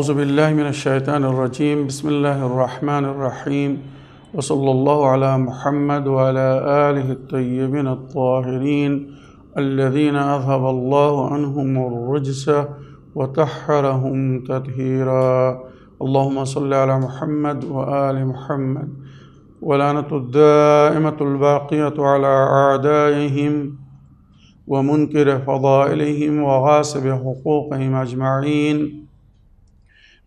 أعوذ بالله من الشيطان الرجيم. بسم الله الرحمن الرحيم. وصلى الله على محمد وعلى آله الطيبين الطاهرين الذين أذهب الله عنهم الرجس وطهرهم تطهيرا. اللهم صل على محمد وآل محمد. ولعنة الدائمة الباقية على أعدائهم ومنكر فضائلهم وغاصب حقوقهم أجمعين.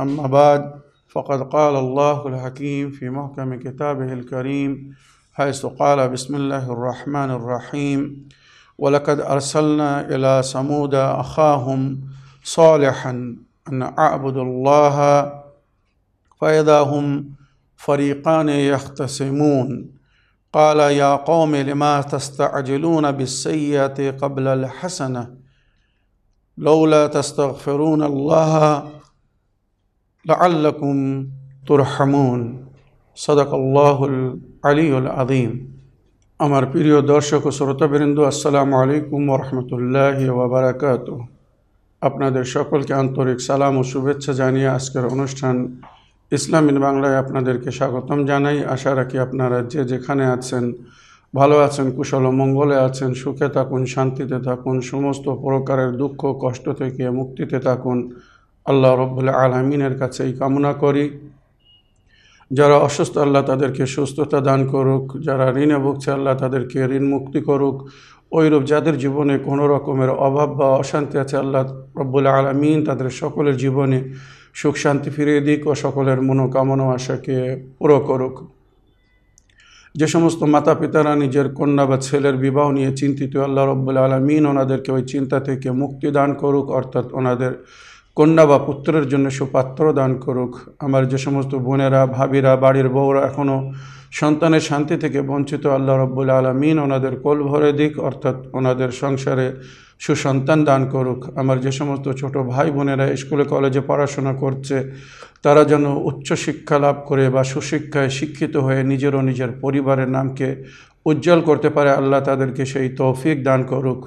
أما بعد فقد قال الله الحكيم في محكم كتابه الكريم حيث قال بسم الله الرحمن الرحيم. ولقد أرسلنا إلى ثمود أخاهم صالحا أن أعبدوا الله فإذا هم فريقان يختصمون. قال يا قوم لما تستعجلون بالسيئة قبل الحسنة؟ لولا تستغفرون الله লাআল্লাকুম তুরহামুন। সদাকল্লাহুল আলিউল আদিম আমার প্রিয় দর্শক ও শ্রোতাবৃন্দ, আসসালামু আলাইকুম ওরহমতুল্লাহ ওবরাকাত আপনাদের সকলকে আন্তরিক সালাম ও শুভেচ্ছা জানিয়ে আজকের অনুষ্ঠান ইসলাম বাংলায় আপনাদেরকে স্বাগতম জানাই। আশা রাখি আপনারা যে যেখানে আছেন, ভালো আছেন, কুশল মঙ্গলে আছেন, সুখে থাকুন, শান্তিতে থাকুন, সমস্ত প্রকারের দুঃখ, কষ্ট থেকে মুক্তিতে থাকুন। আল্লাহ রব্বুল আলমিনের কাছে এই কামনা করি। যারা অসুস্থ, আল্লাহ তাদেরকে সুস্থতা দান করুক। যারা ঋণে ভুগছে, আল্লাহ তাদেরকে ঋণ মুক্তি করুক। ওইরূপ যাদের জীবনে কোনো রকমের অভাব বা অশান্তি আছে, আল্লাহ রব্বুল আলমিন তাদের সকলের জীবনে সুখ, শান্তি ফিরিয়ে দিক ও সকলের মনোকামনা আশাকে পুরো করুক। যে সমস্ত মাতা পিতারা নিজের কন্যা বা ছেলের বিবাহ নিয়ে চিন্তিত, আল্লাহ রব্বুল আলমিন ওনাদেরকে ওই চিন্তা থেকে মুক্তি দান করুক, অর্থাৎ ওনাদের কন্যা বা পুত্রের জন্য সুপাত্র দান করুক। আমার যে সমস্ত বোনেরা, ভাবিরা, বাড়ির বউরা এখনও সন্তানের শান্তি থেকে বঞ্চিত, আল্লাহ রব্বুল আলমিন ওনাদের কোল ভরে দিক, অর্থাৎ ওনাদের সংসারে সুসন্তান দান করুক। আমার যে সমস্ত ছোট ভাই বোনেরা স্কুলে, কলেজে পড়াশোনা করছে, তারা যেন উচ্চ শিক্ষা লাভ করে বা সুশিক্ষায় শিক্ষিত হয়ে নিজের ও নিজের পরিবারের নামকে উজ্জ্বল করতে পারে, আল্লাহ তাদেরকে সেই তৌফিক দান করুক।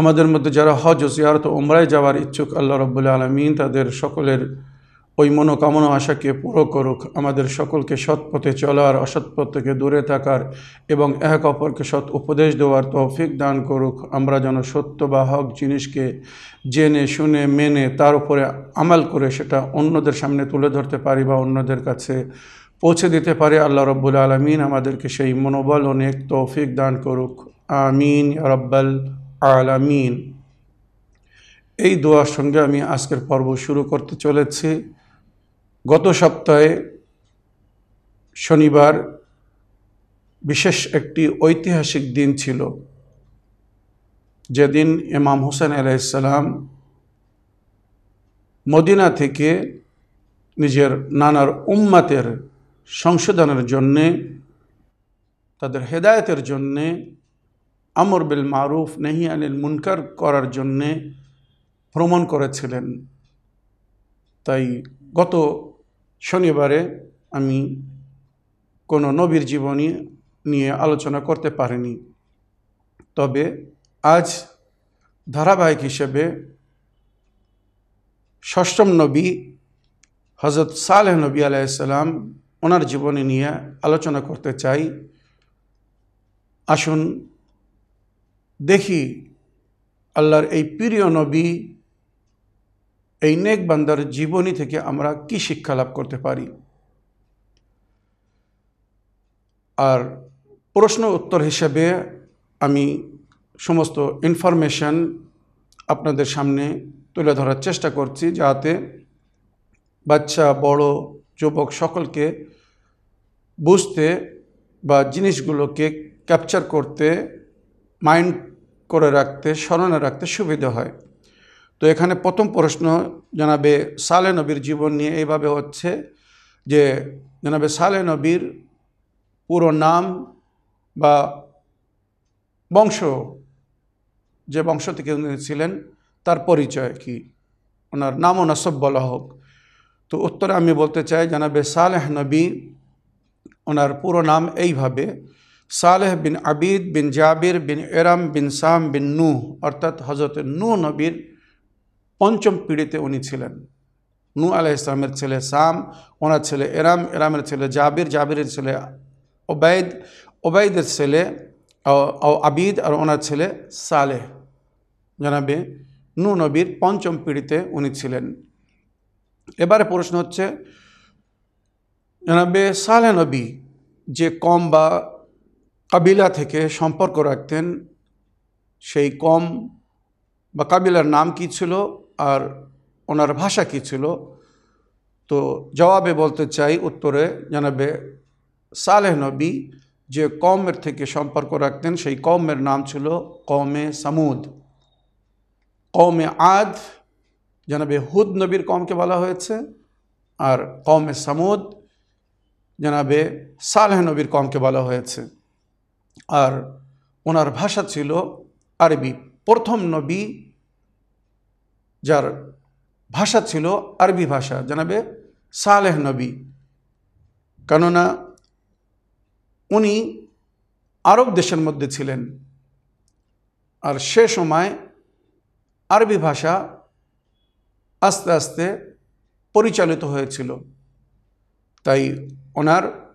আমাদের মধ্যে যারা হজ ও ওমরায় যাওয়ার ইচ্ছুক, আল্লাহ রব্বুল্লা আলমিন তাদের সকলের ওই মনোকামনা আশাকে পুরো করুক। আমাদের সকলকে সৎ পথে চলার, অসৎ পথ থেকে দূরে থাকার এবং এক অপরকে সৎ উপদেশ দেওয়ার তৌফিক দান করুক। আমরা যেন সত্য বা হক জিনিসকে জেনে, শুনে, মেনে, তার উপরে আমাল করে সেটা অন্যদের সামনে তুলে ধরতে পারি বা অন্যদের কাছে পৌঁছে দিতে পারে। আল্লাহ রব্বুল আলমিন আমাদেরকে সেই মনোবল অনেক তৌফিক দান করুক। আমিন রব্বাল আলামিন। এই দোয়ার সঙ্গে আমি আজকের পর্ব শুরু করতে চলেছি। গত সপ্তাহে শনিবার বিশেষ একটি ঐতিহাসিক দিন ছিল। যেদিন ইমাম হোসেন আলাইসালাম মদিনা থেকে নিজের নানার উম্মাতের সংশোধনের জন্যে, তাদের হেদায়তের জন্যে আমর বিল মারুফ, নেহি আনিল মুনকার করার জন্যে ভ্রমণ করেছিলেন। তাই গত শনিবারে আমি কোনো নবীর জীবনী নিয়ে আলোচনা করতে পারিনি। তবে আজ ধারাবাহিক হিসেবে ষষ্ঠম নবী হজরত সালেহ নবী আলাইসাল্লাম ওনার জীবনী নিয়ে আলোচনা করতে চাই। আসুন দেখি আল্লাহর এই প্রিয় নবী, এই নেক বান্দার জীবনী থেকে আমরা কি শিক্ষা লাভ করতে পারি? আর প্রশ্ন উত্তর হিসেবে আমি সমস্ত ইনফরমেশন আপনাদের সামনে তুলে ধরার চেষ্টা করছি যাতে বাচ্চা, বড়, যুবক সকলকে বুঝতে বা জিনিসগুলোকে ক্যাপচার করতে মাইন্ড করে রাখতে, স্মরণে রাখতে সুবিধা হয়। তো এখানে প্রথম প্রশ্ন, জানাবে সালে নবীর জীবন নিয়ে এইভাবে হচ্ছে যে, জানাবে সালে নবীর পুরো নাম বা বংশ, যে বংশ থেকে উনি ছিলেন, তার পরিচয় কি? ওনার নাম ও নসব বলা হোক। তো উত্তরে আমি বলতে চাই, জানাবে সালেহ নবী, ওনার পুরো নাম এইভাবে সালেহ বিন আবিদ বিন জাবির বিন এরাম বিন সাম বিন নূহ, অর্থাৎ হজরত নূ নবীর পঞ্চম পিঢ়িতে উনি ছিলেন। নূ আলাহ ইসলামের ছেলে সাম, ওনার ছেলে এরাম, এরামের ছেলে জাবির, জাবিরের ছেলে ওবায়দ ওবায়দের ছেলে আবিদ, আর ওনার ছেলে সালেহ। জানাবে নূ নবীর পঞ্চম পিঢ়িতে উনি ছিলেন। এবারে প্রশ্ন হচ্ছে, জানাবে সালে নবী যে কম বা কাবিলা থেকে সম্পর্ক রাখতেন, সেই কম বা কাবিলার নাম কি ছিল আর ওনার ভাষা কি ছিল? তো জবাবে বলতে চাই উত্তরে, জানাবে সালেহ নবী যে কমের থেকে সম্পর্ক রাখতেন, সেই কমের নাম ছিল কমে সামুদ। কমে আদ, জানাবে হুদ নবীর কমকে বলা হয়েছে আর কমে সামুদ, জানাবে সালেহ নবীর কমকে বলা হয়েছে। আর ওনার ভাষা ছিল আরবি। প্রথম নবী যার ভাষা ছিল আরবি ভাষা, জানাবে সালেহ নবী। কেননা উনি আরব দেশের মধ্যে ছিলেন আর সে সময় আরবি ভাষা আস্তে আস্তে পরিচালিত হয়েছিল। তাই ওনার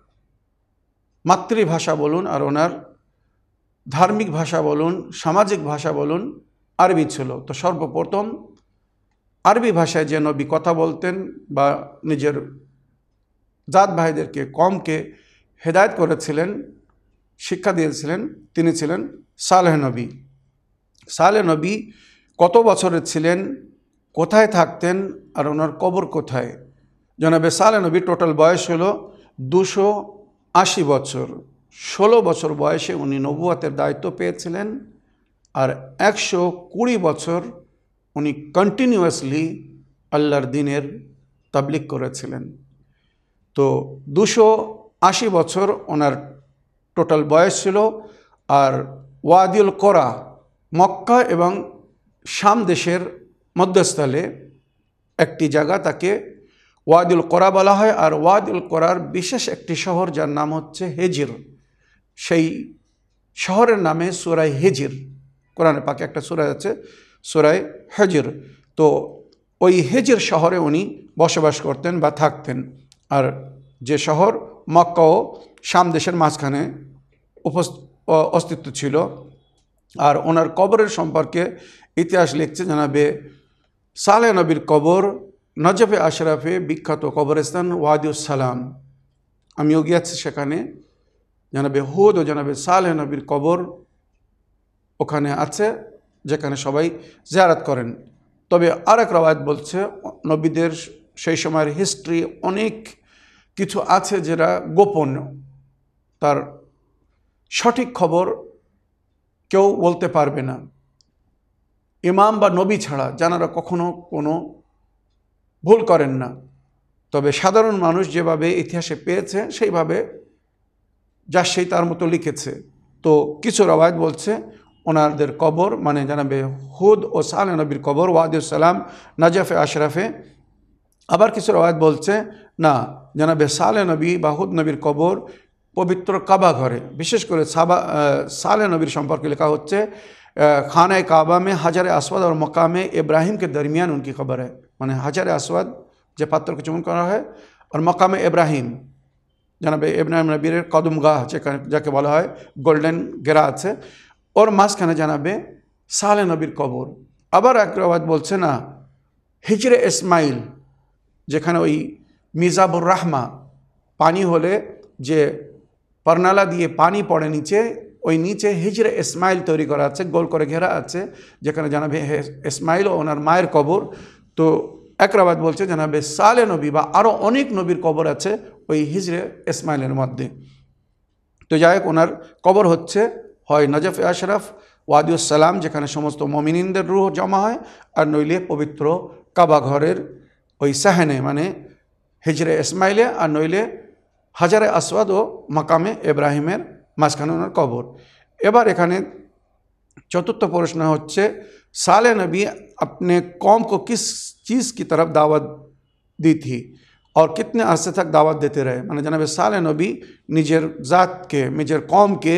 মাতৃভাষা বলুন আর ওনার ধার্মিক ভাষা বলুন, সামাজিক ভাষা বলুন, আরবি ছিল। তো সর্বপ্রথম আরবি ভাষায় যে নবী কথা বলতেন বা নিজের জাত ভাইদেরকে, কমকে হেদায়ত করেছিলেন, শিক্ষা দিয়েছিলেন, তিনি ছিলেন সালেহ নবী। সালেহ নবী কত বছরের ছিলেন, কোথায় থাকতেন আর ওনার কবর কোথায়? জনাবে সালে নবী টোটাল বয়স হলো দুশো আশি বছর। ষোলো বছর বয়সে উনি নবুয়াতের দায়িত্ব পেয়েছিলেন আর একশো কুড়ি বছর উনি কন্টিনিউয়াসলি আল্লাহর দিনের তাবলিক করেছিলেন। তো দুশো আশি বছর ওনার টোটাল বয়স ছিল আর ওয়াদিউল করা মক্কা এবং শাম দেশের মধ্যস্থলে একটি জায়গা তাকে ওয়াদিউল করা বলা হয় আর ওয়াদিউল করার বিশেষ একটি শহর যার নাম হচ্ছে হেজির। সেই শহরের নামে সুরাই হেজির, কোরআনে পাকে একটা সুরাই আছে সুরাই হেজির। তো ওই হেজির শহরে উনি বসবাস করতেন বা থাকতেন। আর যে শহর মক্কা ও দেশের মাঝখানে অস্তিত্ব ছিল। আর ওনার কবরের সম্পর্কে ইতিহাস লিখছে জানাবে, সালে নবীর কবর নজফে আশরাফে বিখ্যাত কবরস্থান ওয়াদিউসালাম আমিও গিয়েছি সেখানে। জানাবে হুদ ও জানাবে সালেহ নবীর কবর ওখানে আছে, যেখানে সবাই জিয়ারাত করেন। তবে আর এক রবায়ত বলছে, নবীদের সেই সময়ের হিস্ট্রি অনেক কিছু আছে যেটা গোপন। তার সঠিক খবর কেউ বলতে পারবে না। ইমাম বা নবী ছাড়া যারা কখনো কোনো ভুল করেন না। তবে সাধারণ মানুষ যেভাবে ইতিহাসে পেয়েছে, সেইভাবে যা সেই তার মতো লিখেছে তো কিছু রবায়ত বলছে ওনাদের কবর মানে জানাবে হুদ ও সাল নবীর কবর ওয়াদুসালাম নাজাফে আশরাফে আবার কিছু রবায়ত বলছে না জানাবে সালে নবী বা হুদ নবীর কবর পবিত্র কাবা ঘরে বিশেষ করে সাবা সালে নবীর সম্পর্কে লেখা হচ্ছে खाना काबा में हजर আসওয়াদ और मकाम इब्राहिम के दरमियान उनकी खबर है মানে হাজারে আসওয়াদ যে পাত্রকে চুমন করা হয় আর মকামে ইব্রাহিম জানাবে ইব্রাহিম নবীর কদম গাহ, যেখানে যাকে বলা হয় গোল্ডেন গেরা আছে, ওর মাঝখানে জানাবে সালে নবীর কবর। আবার একরাবাদ বলছে না, হিজরে ইসমাইল, যেখানে ওই মিজাবুর রাহমা, পানি হলে যে পারনালা দিয়ে পানি পড়ে নিচে, ওই নিচে হিজরে ইসমাইল তৈরি করা আছে, গোল করে ঘেরা আছে, যেখানে জানাবে ইসমাইল ও ওনার মায়ের কবর। তো একরাবাদ বলছে জানাবে সালে নবী বা আরও অনেক নবীর কবর আছে ওই হিজরে ইসমাইলের মধ্যে তো যাই হোক ওনার কবর হচ্ছে হয় নজফ আশরাফ ওয়াদিউসালাম যেখানে সমস্ত মমিনিনদের রুহ জমা হয় আর নইলে পবিত্র কাবা ঘরের ওই সাহেনে মানে হিজরে ইসমাইলে আর নইলে হাজারে আসওয়াদ ও মাকামে ইব্রাহিমের মাঝখানে ওনার কবর এবার এখানে चतुर्थ प्रश्न হচ্ছে साले नबी अपने कौम को किस चीज़ की तरफ दावत दी थी और कितने अरसे तक दावत देते रहे মানে জানাবে সালে নবী নিজের জাতকে নিজের কমকে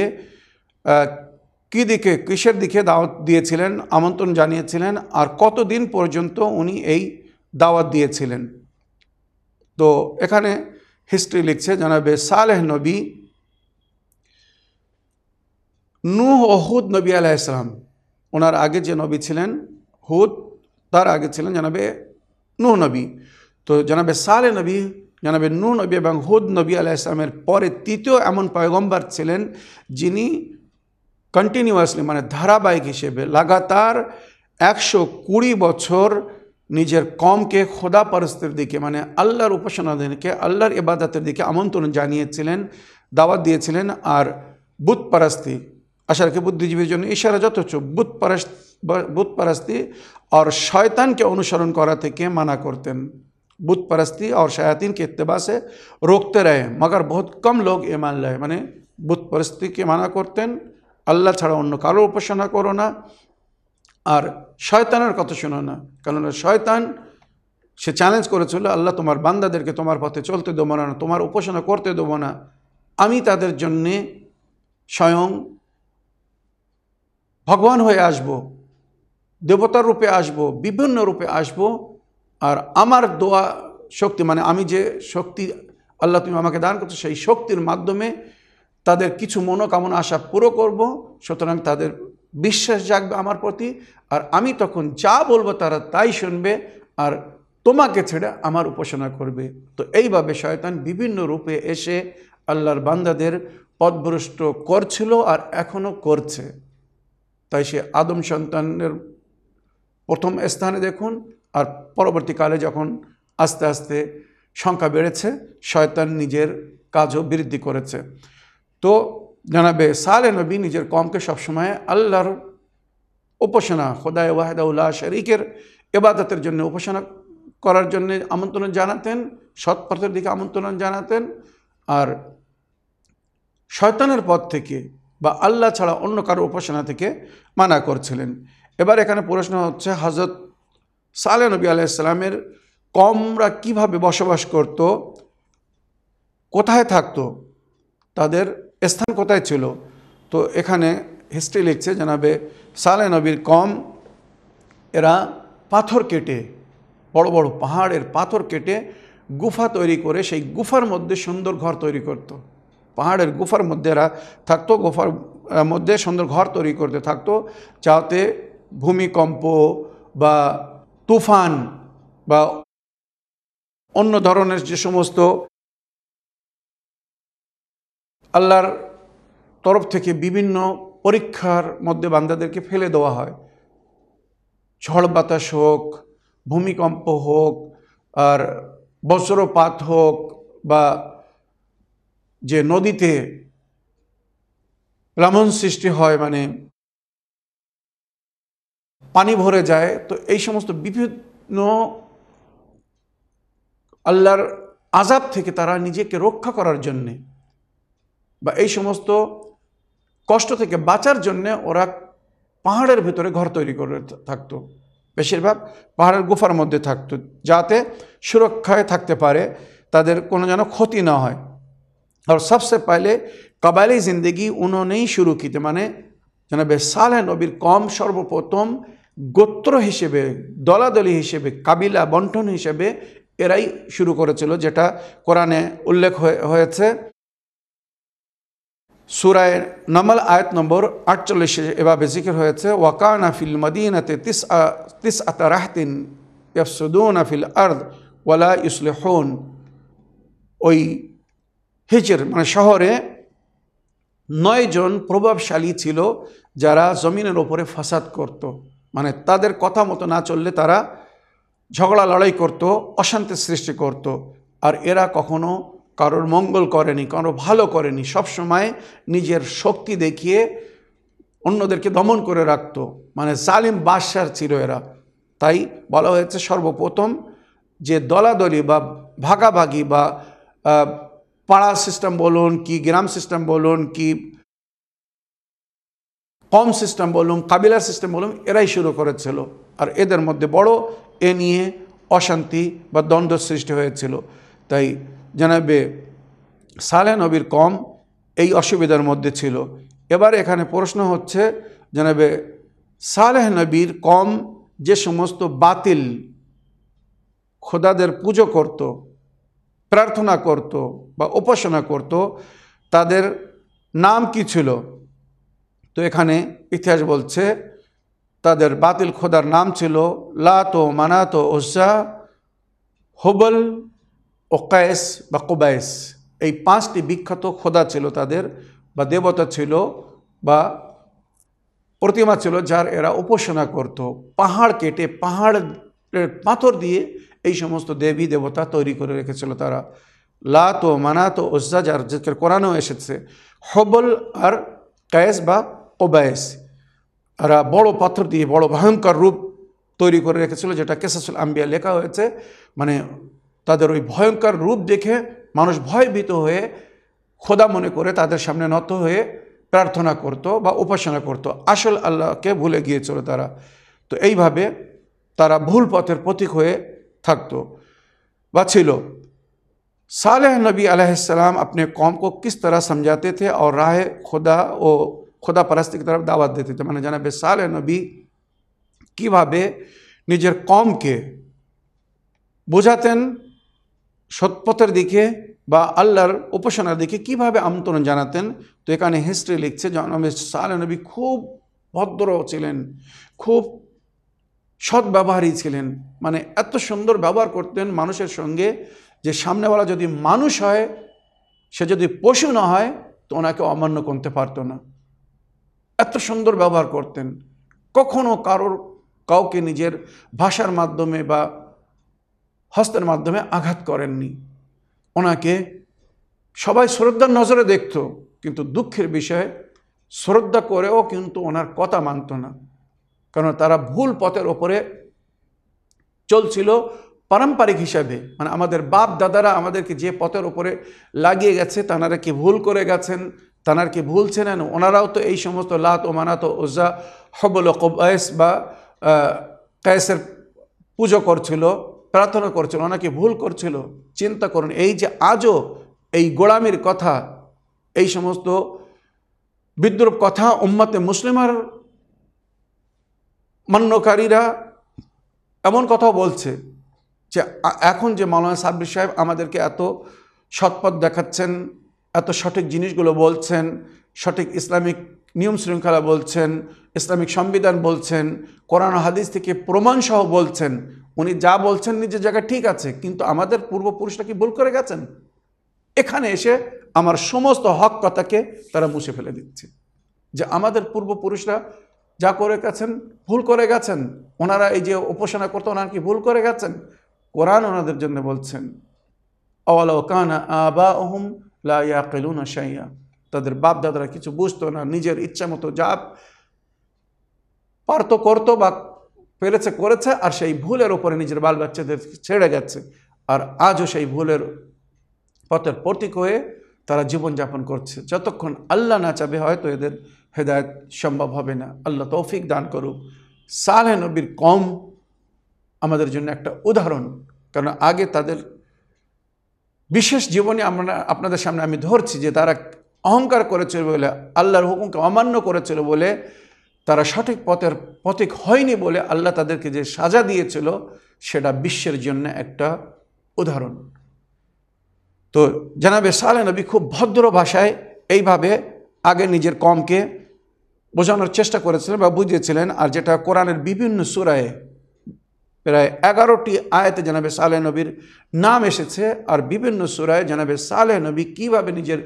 কী দিকে কিসের দিকে দাওয়াত দিয়েছিলেন আমন্ত্রণ জানিয়েছিলেন আর কতদিন পর্যন্ত উনি এই দাওয়াত দিয়েছিলেন তো এখানে হিস্ট্রি লিখছে জানাবে সালেহ নবী নূহ ও হুদ নবী আলাইসালাম ওনার আগে যে নবী ছিলেন হুদ তার আগে ছিলেন জানাবে নূহ নবী তো জানাবে সালে নবী, জানাবে নূহ নবী এবং হুদ নবী আলাইসলামের পরে তৃতীয় এমন পয়গম্বর ছিলেন যিনি কন্টিনিউয়াসলি মানে ধারাবাহিক হিসেবে লাগাতার একশো কুড়ি বছর নিজের কমকে, খোদা পরস্তের দিকে মানে আল্লাহর উপাসনার দিকে, আল্লাহর ইবাদতের দিকে আমন্ত্রণ জানিয়েছিলেন, দাওয়াত দিয়েছিলেন আর বুধ পারাস্তি আশারকে বুদ্ধিজীবীর জন্য ইশারা যথেচ্ছ, বুধ পারাস বুধ পারাস্তি আর শয়তানকে অনুসরণ করা থেকে মানা করতেন। बुत परस्ती और शयातीन के इतबा से रोकते रहे मगर बहुत कम लोग ईमान लाए মানে বুত পরিস্থিতিকে মানা করতেন আল্লাহ ছাড়া অন্য কারো উপাসনা করো না আর শয়তানের কথা শোনো না কেননা শয়তান সে চ্যালেঞ্জ করেছিল আল্লাহ তোমার বান্দাদেরকে তোমার পথে চলতে দেবো না তোমার উপাসনা করতে দেবো না আমি তাদের জন্যে স্বয়ং ভগবান হয়ে আসব দেবতার রূপে আসব বিভিন্ন রূপে আসব আর আমার দোয়া শক্তি মানে আমি যে শক্তি আল্লাহ তুমি আমাকে দান করছ, সেই শক্তির মাধ্যমে তাদের কিছু মনোকামনা আশা পুরো করব। সুতরাং তাদের বিশ্বাস জাগবে আমার প্রতি আর আমি তখন যা বলব তারা তাই শুনবে আর তোমাকে ছেড়ে আমার উপাসনা করবে। তো এইভাবে শয়তান বিভিন্ন রূপে এসে আল্লাহর বান্দাদের পদভ্রষ্ট করছিল আর এখনও করছে। তাই সে আদম সন্তানের প্রথম স্থানে দেখুন, আর পরবর্তীকালে যখন আস্তে আস্তে সংখ্যা বেড়েছে, শয়তান নিজের কাজও বৃদ্ধি করেছে। তো জানাবে, সালে নবী নিজের কমকে সবসময় আল্লাহর উপাসনা, খোদায় ওয়াহেদাউল্লাহ শরিকের এবাদতের জন্য উপাসনা করার জন্য আমন্ত্রণ জানাতেন সৎপথের দিকে আমন্ত্রণ জানাতেন, আর শয়তানের পথ থেকে বা আল্লাহ ছাড়া অন্য কারও উপাসনা থেকে মানা করছিলেন। এবার এখানে প্রশ্ন হচ্ছে হজরত সালে নবী আলাইসালামের কমরা কীভাবে বসবাস করত, কোথায় থাকতো, তাদের স্থান কোথায় ছিল তো এখানে হিস্ট্রি লিখছে জানাবে সালে নবীর কম, এরা পাথর কেটে, বড় বড় পাহাড়ের পাথর কেটে গুফা তৈরি করে সেই গুফার মধ্যে সুন্দর ঘর তৈরি করত। পাহাড়ের গুফার মধ্যে এরা থাকতো, গুফার মধ্যে সুন্দর ঘর তৈরি করতে থাকতো, যাতে ভূমিকম্প বা তুফান বা অন্য ধরনের যে সমস্ত আল্লাহর তরফ থেকে বিভিন্ন পরীক্ষার মধ্যে বান্দাদেরকে ফেলে দেওয়া হয়। ঝড় বাতাস হোক, ভূমিকম্প হোক, আর বজ্রপাত হোক বা যে নদীতে প্লামন সৃষ্টি হয় মানে পানি ভরে যায়, তো এই সমস্ত বিভিন্ন আল্লাহর আজাব থেকে তারা নিজেকে রক্ষা করার জন্যে বা এই সমস্ত কষ্ট থেকে বাঁচার জন্যে ওরা পাহাড়ের ভেতরে ঘর তৈরি করে থাকতো। বেশিরভাগ পাহাড়ের গুফার মধ্যে থাকতো, যাতে সুরক্ষায় থাকতে পারে, তাদের কোনো যেন ক্ষতি না হয়। আর সবসে পহলে কবাইলি জিন্দগি উনোনেই শুরু কিতে মানে জানাবে সালে নবীর কম সর্বপ্রথম গোত্র হিসেবে, দলাদলি হিসেবে, কাবিলা বন্টন হিসেবে এরাই শুরু করেছিল, যেটা কোরআনে উল্লেখ হয়েছে সুরায় নমল আয়াত নম্বর আটচল্লিশে এভাবে জিকির হয়েছে, ওয়াকানা ফিল মদিনাতে তিস তিস আতা রাহতিন ইয়াফসুদুন ফিল আর্দ ওয়ালা ইসলেহন ওই হিজের মানে শহরে নয়জন প্রভাবশালী ছিল যারা জমিনের ওপরে ফাসাদ করত। মানে তাদের কথা মতো না চললে তারা ঝগড়া, লড়াই করত, অশান্তির সৃষ্টি করত। আর এরা কখনো কারোর মঙ্গল করেনি, কারও ভালো করেনি। সবসময় নিজের শক্তি দেখিয়ে অন্যদেরকে দমন করে রাখতো। মানে জালিম বাদশার ছিল এরা। তাই বলা হয়েছে সর্বপ্রথম যে দলাদলি বা ভাগাভাগি বা পাড়া সিস্টেম বলুন কি, গ্রাম সিস্টেম বলুন কি কম সিস্টেম বলুন, কাবিলার সিস্টেম বলুন, এরাই শুরু করেছিল। আর এদের মধ্যে বড় এ নিয়ে অশান্তি বা দ্বন্দ্ব সৃষ্টি হয়েছিল। তাই জানাবে সালে নবীর কম এই অসুবিধার মধ্যে ছিল। এবার এখানে প্রশ্ন হচ্ছে, জানাবে সালেহ নবীর কম যে সমস্ত বাতিল খোদাদের পুজো করত, প্রার্থনা করত বা উপাসনা করত, তাদের নাম কি ছিল? তো এখানে ইতিহাস বলছে, তাদের বাতিল খোদার নাম ছিল লাতো মানাতো ওসা হোবল ওকায়েস বা কোবায়েস। এই পাঁচটি বিখ্যাত খোদা ছিল তাদের, বা দেবতা ছিল, বা প্রতিমা ছিল যার এরা উপাসনা করত। পাহাড় কেটে পাহাড়ের পাথর দিয়ে এই সমস্ত দেবী দেবতা তৈরি করে রেখেছিল তারা। লাত মানাত ও ওজ্জা যার জিকের কোরআনও এসেছে, হবল আর কায়েস বা ওবায়েস এরা বড় পাথর দিয়ে বড় ভয়ঙ্কর রূপ তৈরি করে রেখেছিল যেটা কেসাসুল আম্বিয়া লেখা হয়েছে মানে তাদের ওই ভয়ঙ্কর রূপ দেখে মানুষ ভয়ভীত হয়ে খোদা মনে করে তাদের সামনে নত হয়ে প্রার্থনা করত বা উপাসনা করত আসল আল্লাহকে ভুলে গিয়েছিল তারা তো এইভাবে তারা ভুল পথের প্রতীক হয়ে থাকতো বা ছিল सालह नबी अलैहिस्सलाम अपने कौम को किस तरह समझाते थे और राह खुदा ও খোদা পারাস্তি तरफ দাওয়াত দিতে थे মানে জানাবে সালেহ নবী কিভাবে নিজের কমকে বোঝাতেন সৎপথের দিকে বা আল্লাহর উপাসনার দিকে কিভাবে আমন্ত্রণ জানাতেন তো এখানে হিস্ট্রি লিখছে জনাবে সালেহ নবী খুব ভদ্র ছিলেন খুব সৎ ব্যবহারী ছিলেন মানে এত সুন্দর ব্যবহার করতেন মানুষের সঙ্গে যে সামনেওয়ালা যদি মানুষ হয় সে যদি পশু না হয় তো ওনাকে অমান্য করতে পারতো না এত সুন্দর ব্যবহার করতেন। কখনো কারোর, কাউকে নিজের ভাষার মাধ্যমে বা হস্তের মাধ্যমে আঘাত করেননি। ওনাকে সবাই শ্রদ্ধার নজরে দেখত, কিন্তু দুঃখের বিষয়ে, শ্রদ্ধা করেও কিন্তু ওনার কথা মানত না। কারণ তারা ভুল পথের ওপরে চলছিল পারম্পরিক হিসাবে। মানে আমাদের বাপ দাদারা আমাদেরকে যে পথের ওপরে লাগিয়ে গেছে তানারা কি ভুল করে গেছেন তানার কি ভুল ছিলেন ওনারাও তো এই সমস্ত লাত ও মানাত ওজা হবল কবায়েস বা কায়েসের পুজো করছিল, প্রার্থনা করছিল, ওনাকে ভুল করছিল। চিন্তা করুন, এই যে আজও এই গোড়ামির কথা, এই সমস্ত বিদ্রুপ কথা উম্মতে মুসলিমার মান্যকারীরা এমন কথাও বলছে যে এখন যে মাওলানা সাব্বির সাহেব আমাদেরকে এত সৎপথ দেখাচ্ছেন এত সঠিক জিনিসগুলো বলছেন, সঠিক ইসলামিক নিয়ম শৃঙ্খলা বলছেন, ইসলামিক সংবিধান বলছেন, কোরআন হাদিস থেকে প্রমাণসহ বলছেন, উনি যা বলছেন নিজের জায়গায় ঠিক আছে, কিন্তু আমাদের পূর্বপুরুষরা কি ভুল করে গেছেন? এখানে এসে আমার সমস্ত হক কথাকে তারা মুছে ফেলে দিচ্ছে। যে আমাদের পূর্বপুরুষরা যা করে গেছেন, ভুল করে গেছেন, ওনারা এই যে উপাসনা করতো ওনারা কি ভুল করে গেছেন? কোরআন ওনাদের জন্য বলছেন আওয়ালাও কানা আবা ওহম কেলুনা সাইয়া তাদের বাপ দাদারা কিছু বুঝতো না, নিজের ইচ্ছা মতো যা পারতো, করতো বা পেরেছে করেছে, আর সেই ভুলের ওপরে নিজের বাল বাচ্চাদের ছেড়ে গেছে। আর আজও সেই ভুলের পথের প্রতীক হয়ে তারা জীবনযাপন করছে। যতক্ষণ আল্লাহ না চাবে, হয়তো এদের হেদায়ত সম্ভব হবে না। আল্লাহ তৌফিক দান করুক। সালে নবীর কম আমাদের জন্য একটা উদাহরণ। কারণ আগে তাদের বিশেষ জীবনে আমরা, আপনাদের সামনে আমি ধরছি যে তারা অহংকার করেছিল বলে, আল্লাহর হুকুমকে অমান্য করেছিল বলে তারা সঠিক পথের, পথিক হয়নি বলে আল্লাহ তাদেরকে যে সাজা দিয়েছিল, সেটা বিশ্বের জন্য একটা উদাহরণ। তো জানাবে সালে নবী খুব ভদ্র ভাষায় এইভাবে আগে নিজের কমকে বোঝানোর চেষ্টা করেছিলেন বা বুঝিয়েছিলেন, আর যেটা কোরআনের বিভিন্ন সুরায় প্রায় এগারোটি আয়তে জানাবে সালেহ নবীর নাম এসেছে আর বিভিন্ন সুরায় জানাবে সালেহ নবী কীভাবে নিজের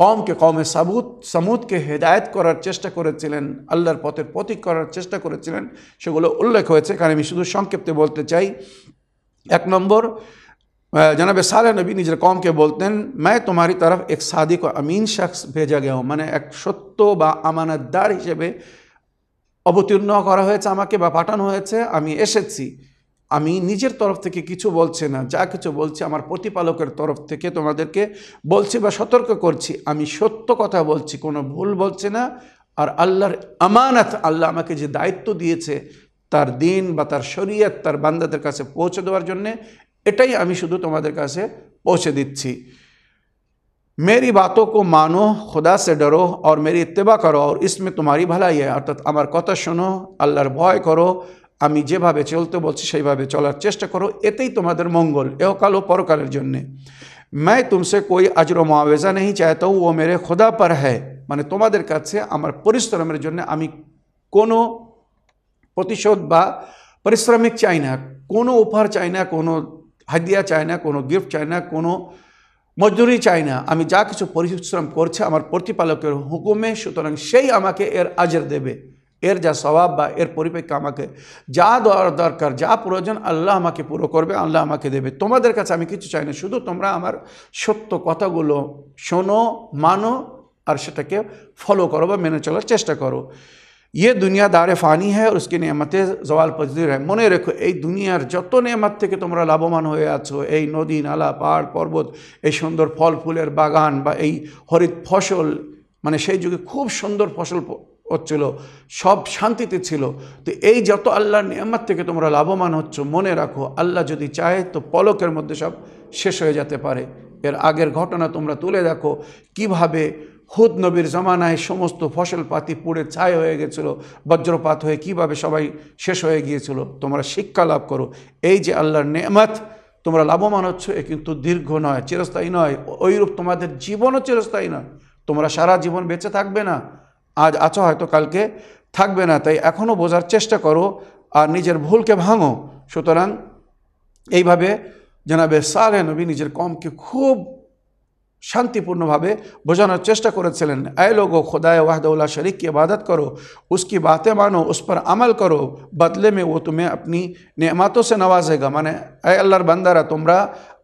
কমকে কমে সাবুত, সামুদকে হেদায়ত করার চেষ্টা করেছিলেন, আল্লাহর পথের প্রতীক করার চেষ্টা করেছিলেন, সেগুলো উল্লেখ হয়েছে। কারণ আমি শুধু সংক্ষেপে বলতে চাই, এক নম্বর জানাবে সালে নবী নিজের কমকে বলতেন ম্যায় তোমারি তরফ এক সাদিক আমিন শখস ভেজা গেও। মানে এক সত্য বা আমানতদার হিসেবে অবতীর্ণ করা হয়েছে আমাকে বা পাঠানো হয়েছে, আমি এসেছি। আমি নিজের তরফ থেকে কিছু বলছি না যা কিছু বলছি আমার প্রতিপালকের তরফ থেকে তোমাদেরকে বলছি বা সতর্ক করছি আমি সত্য কথা বলছি কোনো ভুল বলছি না আর আল্লাহর আমানত আল্লাহ আমাকে যে দায়িত্ব দিয়েছে তার দিন বা তার শরীয়ত তার বান্দাদের কাছে পৌঁছে দেওয়ার জন্যে এটাই আমি শুধু তোমাদের কাছে পৌঁছে দিচ্ছি मेरी बातों को मानो खुदा से डरो और मेरी इत्तेबा करो और इसमें तुम्हारी भलाई है অর্থাৎ আমার কথা শোনো আল্লাহর ভয় করো আমি যেভাবে চলতে বলছি সেইভাবে চলার চেষ্টা করো এতেই তোমাদের মঙ্গল এহকাল ও পরকালের জন্যে मैं तुमसे कोई अजर मुआवजा नहीं चाहता हूँ वो मेरे खुदा पर है মানে তোমাদের কাছে আমার পরিশ্রমের জন্য আমি কোনো প্রতিশোধ বা পারিশ্রমিক চাই না কোনো উপহার চাই না কোনো হাদিয়া চাই না কোনো গিফট চাই না কোনো মজদুরি চাই না আমি যা কিছু পরিশ্রম করছে আমার প্রতিপালকের হুকুমে সুতরাং সেই আমাকে এর আজর দেবে এর যা স্বভাব বা এর পরিপ্রেক্ষে আমাকে যা দরকার, যা প্রয়োজন, আল্লাহ আমাকে পুরো করবে, আল্লাহ আমাকে দেবে। তোমাদের কাছে আমি কিছু চাই না, শুধু তোমরা আমার সত্য কথাগুলো শোনো, মানো আর সেটাকে ফলো করো বা মেনে চলার চেষ্টা করো। ইয়ে দুনিয়া দারে ফানি হ্যাঁ উসকি নিয়ামতে জওয়াল পজদির হয় মনে রেখো, এই দুনিয়ার যত নিয়ামত থেকে তোমরা লাভবান হয়ে আছো, এই নদী, নালা, পাহাড়, পর্বত, এই সুন্দর ফল ফুলের বাগান বা এই হরিত ফসল মানে সেই যুগে খুব সুন্দর ফসল হচ্ছিল, সব শান্তিতে ছিল। তো এই যত আল্লাহর নিয়ামত থেকে তোমরা লাভবান হচ্ছ, মনে রাখো, আল্লাহ যদি চায় তো পলকের মধ্যে সব শেষ হয়ে যেতে পারে। এর আগের ঘটনা তোমরা তুলে দেখো, কীভাবে হুদ নবীর জমানায় সমস্ত ফসলপাতি পুড়ে ছাই হয়ে গেছিল, বজ্রপাত হয়ে কীভাবে সবাই শেষ হয়ে গিয়েছিল, তোমরা শিক্ষা লাভ করো। এই যে আল্লাহর নেমত তোমরা লাভবান হচ্ছ, এ কিন্তু দীর্ঘ নয়, চিরস্থায়ী নয় ওইরূপ তোমাদের জীবনও চিরস্থায়ী নয়। তোমরা সারা জীবন বেঁচে থাকবে না। আজ আছো হয়তো কালকে থাকবে না তাই এখনও বোঝার চেষ্টা করো আর নিজের ভুলকে ভাঙো সুতরাং এইভাবে জানাবে সালে নবী নিজের কমকে খুব शांतिपूर्णभावे বোঝানোর চেষ্টা করেছিলেন ऐ लोगो खुदाए वाहदउल्ला शरीक की इबादत करो उसकी बातें मानो उस पर अमल करो बदले में वो तुम्हें अपनी नेमतों से नवाजेगा মানে ऐ আল্লাহর বান্দারা তোমরা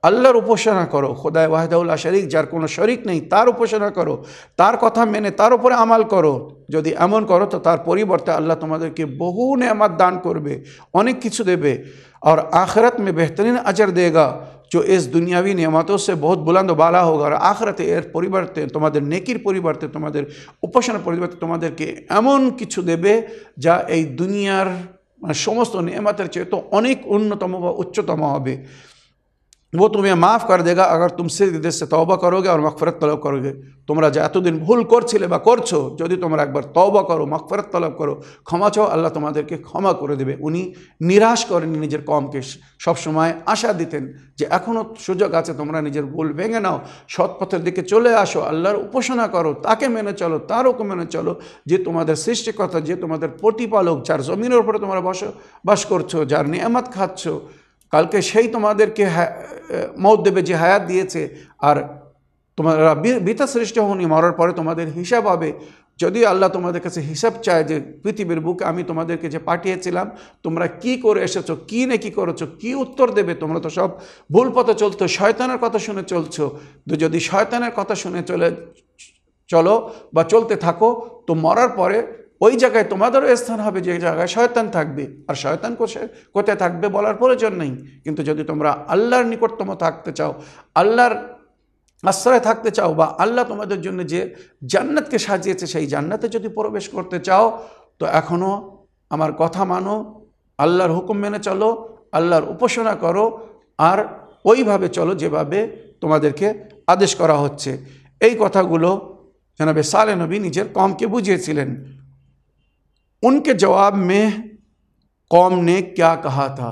আল্লাহর উপাসনা করো খোদায় ওয়াহদাউল্লাহ শরিক যার কোনো শরিক নেই তার উপাসনা করো তার কথা মেনে তার উপরে আমাল করো যদি এমন করো তো তার পরিবর্তে আল্লাহ তোমাদেরকে বহু নেমাত দান করবে অনেক কিছু দেবে আর আখরত में बेहतरीन अजर देगा जो इस दुनियावी नियमतों से बहुत बुलंद बाला होगा আর আখরাতে এর পরিবর্তে তোমাদের নেকির পরিবর্তে তোমাদের উপাসনার পরিবর্তে তোমাদেরকে এমন কিছু দেবে যা এই দুনিয়ার মানে সমস্ত নিয়ামতের চেয়ে তো অনেক অন্যতম বা উচ্চতম হবে वो तुम्हें माफ़ कर देगा अगर तुम सिर दिल से तौबा करोगे और मगफरत तलब करोगे তোমরা যে এতদিন ভুল করছিলে বা করছো যদি তোমরা একবার তওবা করো মগফরত তলব করো ক্ষমা চাও আল্লাহ তোমাদেরকে ক্ষমা করে দেবে উনি নিরাশ করেন নিজের কমকে সবসময় আশা দিতেন যে এখনও সুযোগ আছে তোমরা নিজের ভুল ভেঙে নাও সৎ পথের দিকে চলে আসো আল্লাহর উপাসনা করো তাকে মেনে চলো তার হুকুম মেনে চলো যে তোমাদের সৃষ্টিকর্তা যে তোমাদের প্রতিপালক যার জমিনের উপরে তোমরা বসবাস করছো যার নিয়ামত খাচ্ছ কালকে সেই তোমাদেরকে মত দেবে যে হায়াত দিয়েছে, আর তোমরা বিতা সৃষ্টি হওনি, মরার পরে তোমাদের হিসাব হবে। যদি আল্লাহ তোমাদের কাছে হিসাব চায় যে পৃথিবীর বুকে আমি তোমাদেরকে যে পাঠিয়েছিলাম, তোমরা কি করে এসেছ, কি না কি করেছ, কি উত্তর দেবে? তোমরা তো সব ভুল পথে চলছো, শয়তানের কথা শুনে চলছো। তো যদি শয়তানের কথা শুনে চলে, চলো বা চলতে থাকো, তো মরার পরে ওই জায়গায় তোমাদেরও স্থান হবে যে জায়গায় শয়তান থাকবে। আর শয়তান কোথায় থাকবে বলার প্রয়োজন নেই। কিন্তু যদি তোমরা আল্লাহর নিকটতম থাকতে চাও, আল্লাহর আশ্রয় থাকতে চাও বা আল্লাহ তোমাদের জন্য যে জান্নাতকে সাজিয়েছে, সেই জান্নাতে যদি প্রবেশ করতে চাও, তো এখনও আমার কথা মানো, আল্লাহর হুকুম মেনে চলো, আল্লাহর উপাসনা করো, আর ওইভাবে চলো যেভাবে তোমাদেরকে আদেশ করা হচ্ছে। এই কথাগুলো জানাবে সালে নবী নিজের কমকে বুঝিয়েছিলেন। উনকে জবাব মে কম নে ক্যা কাহা থা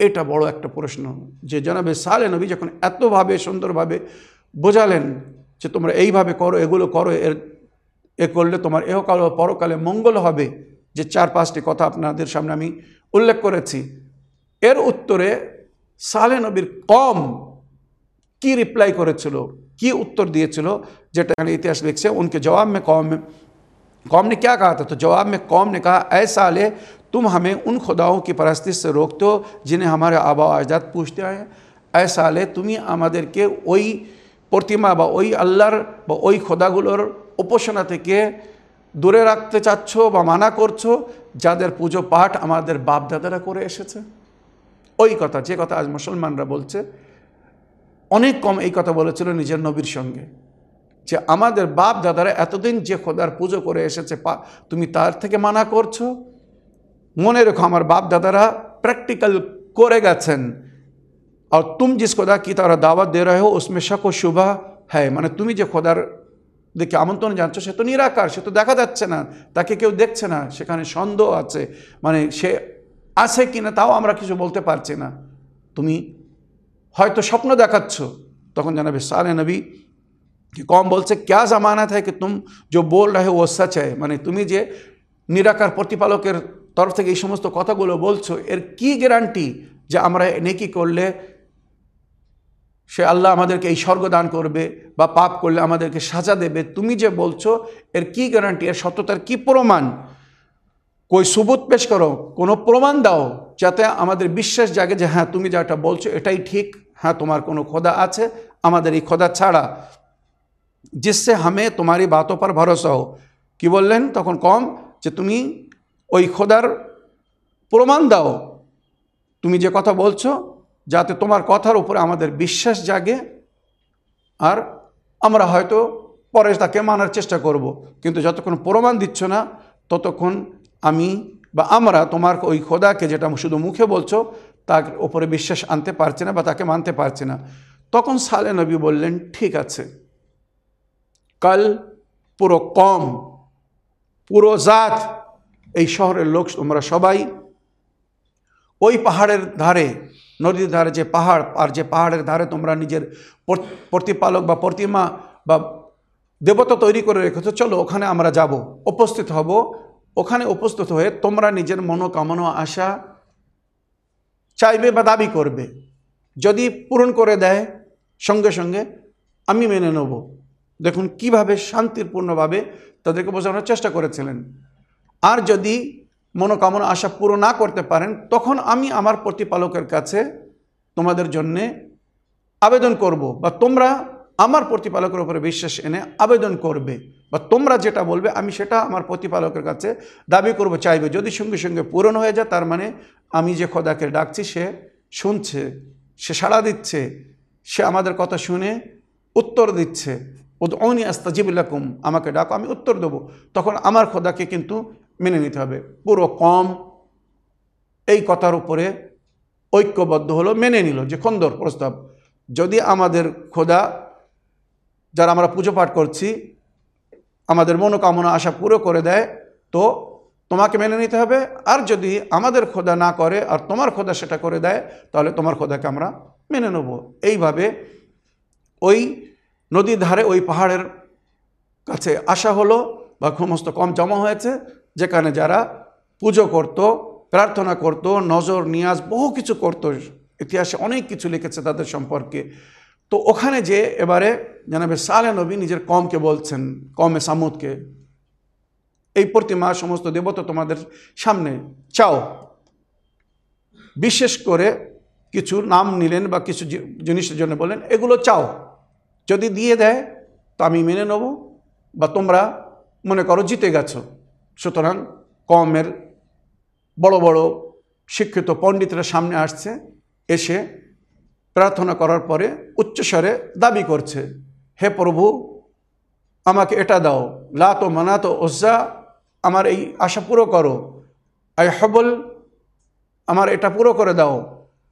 এটা বড় একটা প্রশ্ন যে জনাবে সালে নবী যখন এতভাবে সুন্দরভাবে বোঝালেন যে তোমরা এইভাবে করো এগুলো করো এর এ করলে তোমার এহকাল ও পরকালে মঙ্গল হবে যে চার পাঁচটি কথা আপনাদের সামনে আমি উল্লেখ করেছি। এর উত্তরে সালে নবীর কম কি রিপ্লাই করেছিল, কি উত্তর দিয়েছিল, যেটা ইতিহাস লিখছে, উনকে জবাব মে কম कौम ने क्या कहा था तो जवाब में कौम ने कहा ऐसा ले तुम हमें उन खुदाओं की परस्ती से रोकते हो जिन्हें हमारे आबा अजदाद पूछते आए हैं আয় সালে তুমি আমাদেরকে ওই প্রতিমা বা ওই আল্লাহর বা ওই খোদাগুলোর উপাসনা থেকে দূরে রাখতে চাচ্ছ বা মানা করছো যাদের পুজো পাঠ আমাদের বাপ দাদারা করে এসেছে ওই কথা যে কথা আজ মুসলমানরা বলছে অনেক কম এই কথা বলেছিল নিজের নবীর সঙ্গে যে আমাদের বাপ দাদারা এতদিন যে খোদার পুজো করে এসেছে, পা তুমি তার থেকে মানা করছ? মনে রেখো আমার বাপ দাদারা প্র্যাকটিক্যাল করে গেছেন। আর তুম জিস খোদা কি তারা দাওয়াত দে রে ওসমে শখ ও শুভা হ্যাঁ মানে তুমি যে খোদার দেখে আমন্ত্রণ জানছো, সে তো নিরাকার, সে তো দেখা যাচ্ছে না, তাকে কেউ দেখছে না, সেখানে সন্দেহ আছে। মানে সে আছে কি না তাও আমরা কিছু বলতে পারছি না। তুমি হয়তো স্বপ্ন দেখাচ্ছ, তখন জানাবে সারে নবী कि कौम बोल से क्या ज़मानत है कि तुम जो बोल ও সচ है? মানে তুমি যে নিরাকার প্রতিপালকের তরফ থেকে এই সমস্ত কথাগুলো বলছো, এর কি গ্যারান্টি যে আমরা নেকি করলে সে আল্লাহ আমাদেরকে এই স্বর্গ দান করবে বা পাপ করলে আমাদেরকে সাজা দেবে? তুমি যে বলছো, এর কি গ্যারান্টি এর সত্যতার কি প্রমাণ? কই সুবুত পেশ করো, কোনো প্রমাণ দাও যাতে আমাদের বিশ্বাস জাগে যে হ্যাঁ তুমি যেটা বলছো এটাই ঠিক। হ্যাঁ তোমার কোনো খোদা আছে, আমাদের এই খোদা ছাড়া। जिससे हमें तुम्हारी बातों पर भरोसा हो কি বললেন তখন কম যে তুমি ওই খোদার প্রমাণ দাও তুমি যে কথা বলছো যাতে তোমার কথার উপরে আমাদের বিশ্বাস জাগে আর আমরা হয়তো পরে তাকে মানার চেষ্টা করব। কিন্তু যতক্ষণ প্রমাণ দিচ্ছ না ততক্ষণ আমি বা আমরা তোমার ওই খোদাকে যেটা শুধু মুখে বলছো তার ওপরে বিশ্বাস আনতে পারছে না বা তাকে মানতে পারছে না তখন সালে নবী বললেন ঠিক আছে কাল, পুরো কম, পুরো জাত, এই শহরের লোক তোমরা সবাই, ওই পাহাড়ের ধারে, নদীর ধারে যে পাহাড়, আর যে পাহাড়ের ধারে তোমরা নিজের প্রতিপালক বা প্রতিমা বা দেবতা তৈরি করে রেখেছো, চলো ওখানে আমরা যাব, উপস্থিত হব। ওখানে উপস্থিত হয়ে তোমরা নিজের মনোকামনা, আশা চাইবে বা দাবি করবে। যদি পূরণ করে দেয়, সঙ্গে সঙ্গে আমি মেনে নেব। দেখুন কীভাবে শান্তিপূর্ণভাবে তাদেরকে বোঝানোর চেষ্টা করেছিলেন। আর যদি মনোকামনা আশা পুরো না করতে পারেন, তখন আমি আমার প্রতিপালকের কাছে তোমাদের জন্যে আবেদন করব বা তোমরা আমার প্রতিপালকের উপরে বিশ্বাস এনে আবেদন করবে বা তোমরা যেটা বলবে আমি সেটা আমার প্রতিপালকের কাছে দাবি করব, চাইবে। যদি সঙ্গে সঙ্গে পূরণ হয়ে যায়, তার মানে আমি যে খোদাকে ডাকছি, সে শুনছে, সে সাড়া দিচ্ছে, সে আমাদের কথা শুনে উত্তর দিচ্ছে। উদৌনি আস্তাজিবুল্লাকুম আমাকে ডাকো, আমি উত্তর দেবো। তখন আমার খোদাকে কিন্তু মেনে নিতে হবে। পুরো কম এই কথার উপরে ঐক্যবদ্ধ হলো, মেনে নিল যে খন্দর প্রস্তাব, যদি আমাদের খোদা, যারা আমরা পুজো পাঠ করছি, আমাদের মনোকামনা, আশা পুরো করে দেয়, তো তোমাকে মেনে নিতে হবে। আর যদি আমাদের খোদা না করে, আর তোমার খোদা সেটা করে দেয়, তাহলে তোমার খোদাকে আমরা মেনে নেব। এইভাবে ওই নদীর ধারে ওই পাহাড়ের কাছে আসা হলো, বা সমস্ত কম জমা হয়েছে, যেখানে যারা পুজো করত, প্রার্থনা করত, নজর নিয়াজ বহু কিছু করত। ইতিহাসে অনেক কিছু লিখেছে তাদের সম্পর্কে। তো ওখানে যে এবারে জানাবে সালে নবী নিজের কমকে বলছেন, কমে সামুদকে, এই প্রতিমা সমস্ত দেবতা তোমাদের সামনে, চাও। বিশেষ করে কিছু নাম নিলেন বা কিছু জিনিসের জন্য বলেন এগুলো চাও। যদি দিয়ে দেয়, তো আমি মেনে নেব। বা তোমরা মনে করো জিতে গেছো। সুতরাং কমের বড় বড় শিক্ষিত পণ্ডিতরা সামনে আসছে, এসে প্রার্থনা করার পরে উচ্চস্বরে দাবি করছে, হে প্রভু, আমাকে এটা দাও। লাতো মানাতো ওজ্জা, আমার এই আশা পুরো করো। আই হবল, আমার এটা পুরো করে দাও।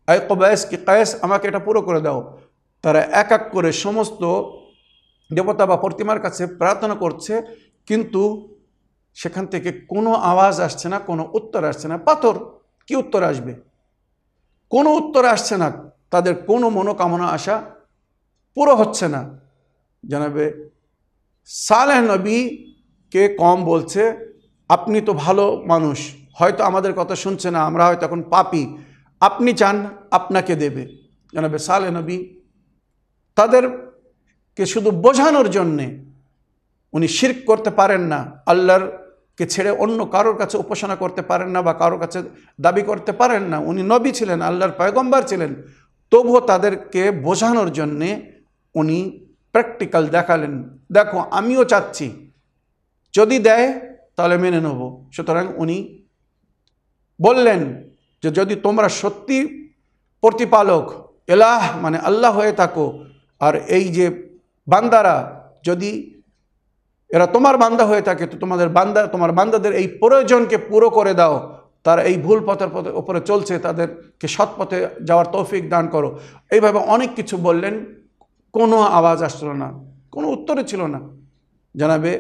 আই কবায়স কি কায়েস, আমাকে এটা পুরো করে দাও। তারা এক এক করে সমস্ত দেবতা বা প্রতিমার কাছে প্রার্থনা করছে, কিন্তু সেখান থেকে কোনো আওয়াজ আসছে না, কোনো উত্তর আসছে না। পাথর, কি উত্তর আসবে? কোনো উত্তর আসছে না। তাদের কোনো মনোকামনা, আশা পুরো হচ্ছে না। জানাবে, সালেহ নবীকে কম বলছে, আপনি তো ভালো মানুষ, হয়তো আমাদের কথা শুনছে না, আমরা হয়তো এখন পাপি। আপনি চান, আপনাকে দেবে। জানাবে সালে নবী তাদেরকে শুধু বোঝানোর জন্যে উনি শির্ক করতে পারেন না আল্লাহর কে ছেড়ে অন্য কারোর কাছে উপাসনা করতে পারেন না বা কারোর কাছে দাবি করতে পারেন না, উনি নবী ছিলেন, আল্লাহর পয়গম্বার ছিলেন, তবুও তাদেরকে বোঝানোর জন্যে উনি প্র্যাকটিক্যাল দেখালেন, দেখো আমিও চাচ্ছি, যদি দেয় তাহলে মেনে নেব। সুতরাং উনি বললেন যে যদি তোমরা সত্যি প্রতিপালক, এলাহ মানে আল্লাহ হয়ে থাকো আর এই যে বান্দারা, যদি এরা তোমার বান্দা হয়ে থাকে, তো তোমাদের বান্দা, তোমার বান্দাদের এই প্রয়োজনকে পুরো করে দাও। তারা এই ভুল পথের পথে ওপরে চলছে, তাদেরকে সৎ পথে যাওয়ার তৌফিক দান করো। এইভাবে অনেক কিছু বললেন, কোনো আওয়াজ আসলো না, কোনো উত্তরে ছিল না। জানাবে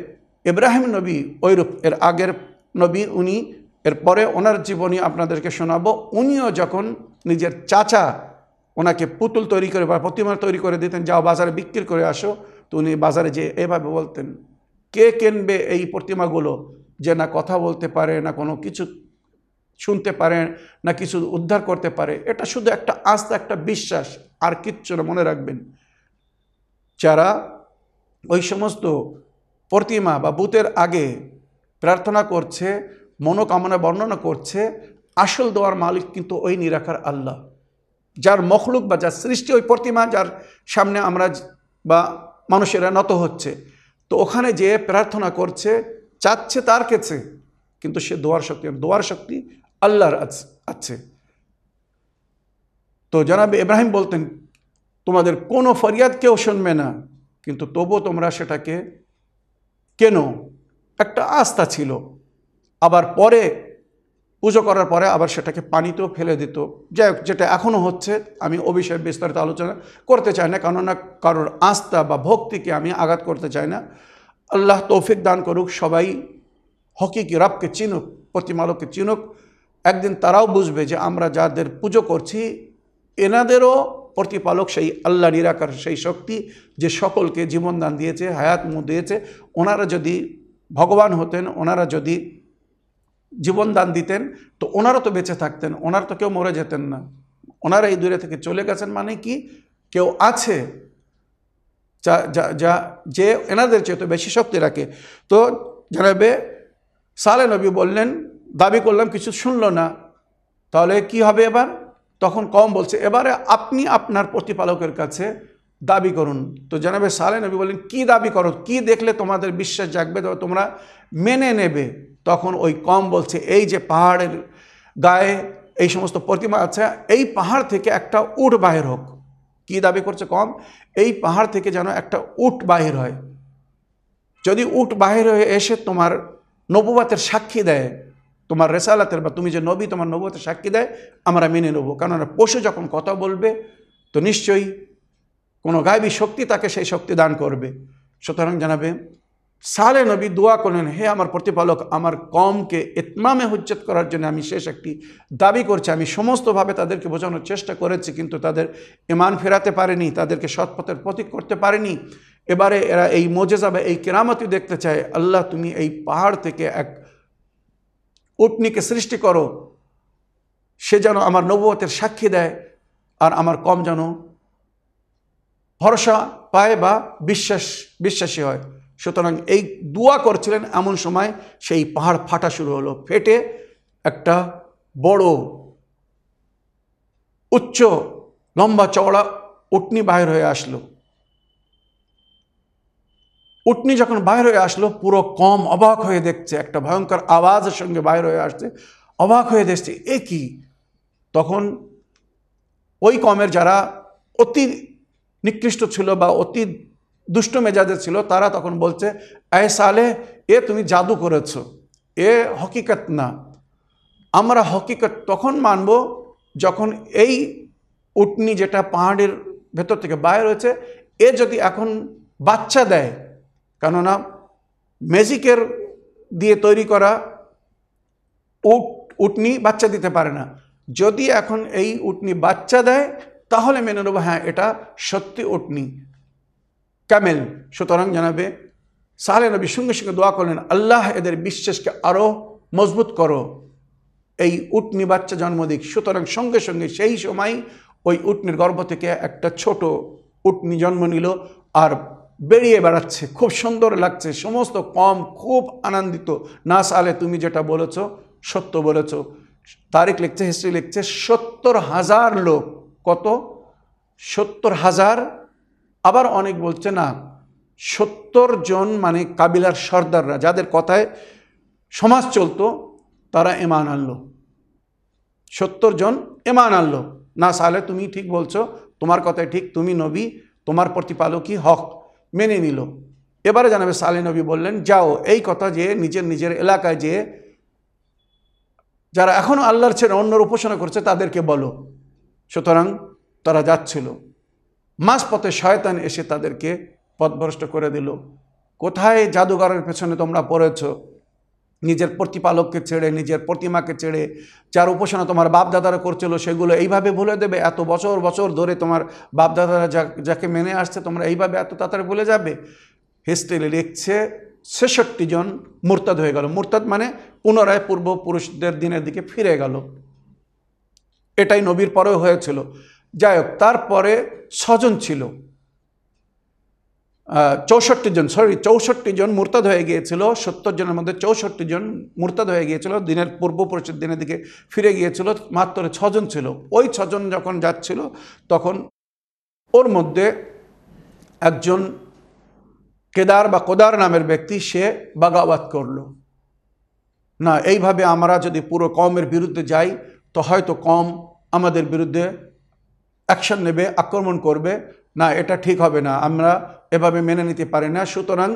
ইব্রাহিম নবী ওইরূপ এর আগের নবী উনি, এরপরে ওনার জীবনী আপনাদেরকে শোনাবো। উনিও যখন নিজের চাচা ওনাকে পুতুল তৈরি করে বা প্রতিমা তৈরি করে দিতেন, যাও বাজারে বিক্রি করে আসো। তো উনি বাজারে যে এভাবে বলতেন, কে কেনবে এই প্রতিমাগুলো? যে না কথা বলতে পারে, না কোনো কিছু শুনতে পারে, না কিছু উদ্ধার করতে পারে। এটা শুধু একটা আস্থা, একটা বিশ্বাস, আর কিচ্ছু না, মনে রাখবেন। যারা ওই সমস্ত প্রতিমা বা বুতের আগে প্রার্থনা করছে, মনোকামনা বর্ণনা করছে, আসল দোয়ার মালিক কিন্তু ওই নিরাকার আল্লাহ। যার মখলুক বা যার সৃষ্টি ওই প্রতিমা যার সামনে আমরা বা মানুষেরা নত হচ্ছে। তো ওখানে যে প্রার্থনা করছে, চাচ্ছে তার কাছে, কিন্তু সে দোয়ার শক্তি দোয়ার শক্তি আল্লাহর আছে। তো জানাবে ইব্রাহিম বলতেন, তোমাদের কোনো ফরিয়াদ কেউ শুনবে না, কিন্তু তবুও তোমরা সেটাকে কেন? একটা আস্থা ছিল। আবার পরে পুজো করার পরে আবার সেটাকে পানিতেও ফেলে দিত। যাই হোক, যেটা এখনও হচ্ছে, আমি ও বিষয়ে বিস্তারিত আলোচনা করতে চাই না, কেননা কারোর আস্থা বা ভক্তিকে আমি আঘাত করতে চাই না। আল্লাহ তৌফিক দান করুক, সবাই হকিকি রবকে চিনুক, প্রতিমালককে চিনুক। একদিন তারাও বুঝবে যে আমরা যাদের পুজো করছি, এনাদেরও প্রতিপালক সেই আল্লাহ নিরাকার সেই শক্তি যে সকলকে জীবনদান দিয়েছে, হায়াত মুখ দিয়েছে। ওনারা যদি ভগবান হতেন, ওনারা যদি জীবনদান দিতেন, তো ওনারা তো বেঁচে থাকতেন, ওনার তো কেউ মরে যেতেন না। ওনারা এই দূরে থেকে চলে গেছেন মানে কি, কেউ আছে যা যা যা, যে এনাদের চেয়ে তো বেশি শক্তি রাখে। তো জানাবে, সালে নবী বললেন, দাবি করলাম, কিছু শুনলো না। তাহলে কি হবে এবার? তখন কম বলছে, এবারে আপনি আপনার প্রতিপালকের কাছে দাবি করুন। তো জানাবে সালে নবী বললেন, কি দাবি করো? কি দেখলে তোমাদের বিশ্বাস জাগবে? তোমরা মেনে নেবে। তখন ওই কম বলছে, এই যে পাহাড়ের গায়ে এই সমস্ত প্রতিমা আছে, এই পাহাড় থেকে একটা উট বাহির হোক। কি দাবি করছে কম? এই পাহাড় থেকে যেন একটা উট বাহির হয়। যদি উট বাহির হয়ে এসে তোমার নবুবাতের সাক্ষী দেয়, তোমার রেসালাতের বা তুমি যে নবী, তোমার নবুবাতের সাক্ষী দেয়, আমরা মেনে নেব। কেননা পশু যখন কথা বলবে, তো নিশ্চয়ই কোনো গায়বী শক্তি তাকে সেই শক্তি দান করবে। সুতরাং জানাবে, সালে নবী দোয়া করলেন, হে আমার প্রতিপালক, আমার কমকে ইতমামে হুজ্জত করার জন্য আমি শেষ একটি দাবি করছি। আমি সমস্তভাবে তাদেরকে বোঝানোর চেষ্টা করেছি, কিন্তু তাদের ইমান ফেরাতে পারেনি, তাদেরকে সৎপথের প্রতীক করতে পারেনি। এবারে এরা এই মোজেজা বা এই কেরামতি দেখতে চায়, আল্লাহ, তুমি এই পাহাড় থেকে এক উটনিকে সৃষ্টি করো। সে যেন আমার নবতের সাক্ষী দেয়, আর আমার কম যেন ভরসা পায় বা বিশ্বাস, বিশ্বাসী হয়। সুতরাং এই দোয়া করছিলেন এমন সময় সেই পাহাড় ফাটা শুরু হলো, ফেটে একটা বড় উচ্চ লম্বা চওড়া উটনি বাহির হয়ে আসলো। উটনি যখন বাইর হয়ে আসলো, পুরো কম অবাক হয়ে দেখছে, একটা ভয়ঙ্কর আওয়াজের সঙ্গে বাইর হয়ে আসছে, অবাক হয়ে দেখছে, এ কি? তখন ওই কমের যারা অতি নিকৃষ্ট ছিল বা অতি দুষ্ট মেজাজের ছিল, তারা তখন বলছে এ সালে এ তুমি জাদু করেছ, এ হকিকত না। আমরা হকিকত তখন মানব যখন এই উটনি যেটা পাহাড়ের ভেতর থেকে বাইর হয়েছে, এ যদি এখন বাচ্চা দেয়, কেননা ম্যাজিকের দিয়ে তৈরি করা উট, উটনি বাচ্চা দিতে পারে না। যদি এখন এই উটনি বাচ্চা দেয় তাহলে মেনে নেব হ্যাঁ এটা সত্যি উটনি ক্যামেল, সুতরাং জানাবে সালে নবী সঙ্গে সঙ্গে দোয়া করলেন, আল্লাহ এদের বিশ্বাসকে আরও মজবুত করো। এই উটনি বাচ্চা জন্ম দিক। সুতরাং সঙ্গে সঙ্গে সেই সময় ওই উটনির গর্ভ থেকে একটা ছোট উটনি জন্ম নিল আর বেরিয়ে বেড়াচ্ছে। খুব সুন্দর লাগছে, সমস্ত কম, খুব আনন্দিত। না সালে তুমি যেটা বলেছ, সত্য বলেছ। তারিখ লিখছে, হিস্ট্রি লিখছে, সত্তর হাজার লোক কত? সত্তর হাজার। আবার অনেক বলছে, না, সত্তর জন মানে কাবিলার সর্দাররা, যাদের কথায় সমাজ চলতো, তারা এমান আনলো। সত্তর জন এমান আনলো। না, সালে তুমি ঠিক বলছো, তোমার কথায় ঠিক তুমি নবী, তোমার প্রতিপালকই হক, মেনে নিল। এবারে জানাবে, সালে নবী বললেন, যাও, এই কথা যে নিজের নিজের এলাকায় যে যারা এখনও আল্লাহর ছেড়ে অন্যর উপাসনা করছে, তাদেরকে বলো। সুতরাং তারা যাচ্ছিল। মাঝ পথে শয়তান এসে তাদেরকে পথভ্রষ্ট করে দিল। কোথায় জাদুঘরের পেছনে তোমরা পড়েছ? নিজের প্রতিপালককে ছেড়ে, নিজের প্রতিমাকে ছেড়ে, যার উপাসনা তোমার বাপদাদারা করছিল, সেগুলো এইভাবে ভুলে দেবে? এত বছর বছর ধরে তোমার বাপদাদারা যা, যাকে মেনে আসছে, তোমরা এইভাবে এত তাড়াতাড়ি ভুলে যাবে? হিস্ট্রি লিখছে, ছেষট্টি জন মুরতাদ হয়ে গেল। মুরতাদ মানে পুনরায় পূর্বপুরুষদের দিনের দিকে ফিরে গেল। এটাই নবীর পরেও হয়েছিল। যাই হোক, তারপরে ছজন ছিল। চৌষট্টি জন সরি চৌষট্টি জন মুরতাদ হয়ে গিয়েছিল। সত্তর জনের মধ্যে চৌষট্টি জন মুরতাদ হয়ে গিয়েছিল। দিনের পূর্বপুরুষের দিনের দিকে ফিরে গিয়েছিল। মাত্র ছজন ছিল। ওই ছজন যখন যাচ্ছিল, তখন ওর মধ্যে একজন কেদার বা কোদার নামের ব্যক্তি, সে বাগাবাত করল। না, এইভাবে আমরা যদি পুরো কমের বিরুদ্ধে যাই তো হয়তো কম আমাদের বিরুদ্ধে অ্যাকশন নেবে, আক্রমণ করবে। না, এটা ঠিক হবে না, আমরা এভাবে মেনে নিতে পারি না। সুতরাং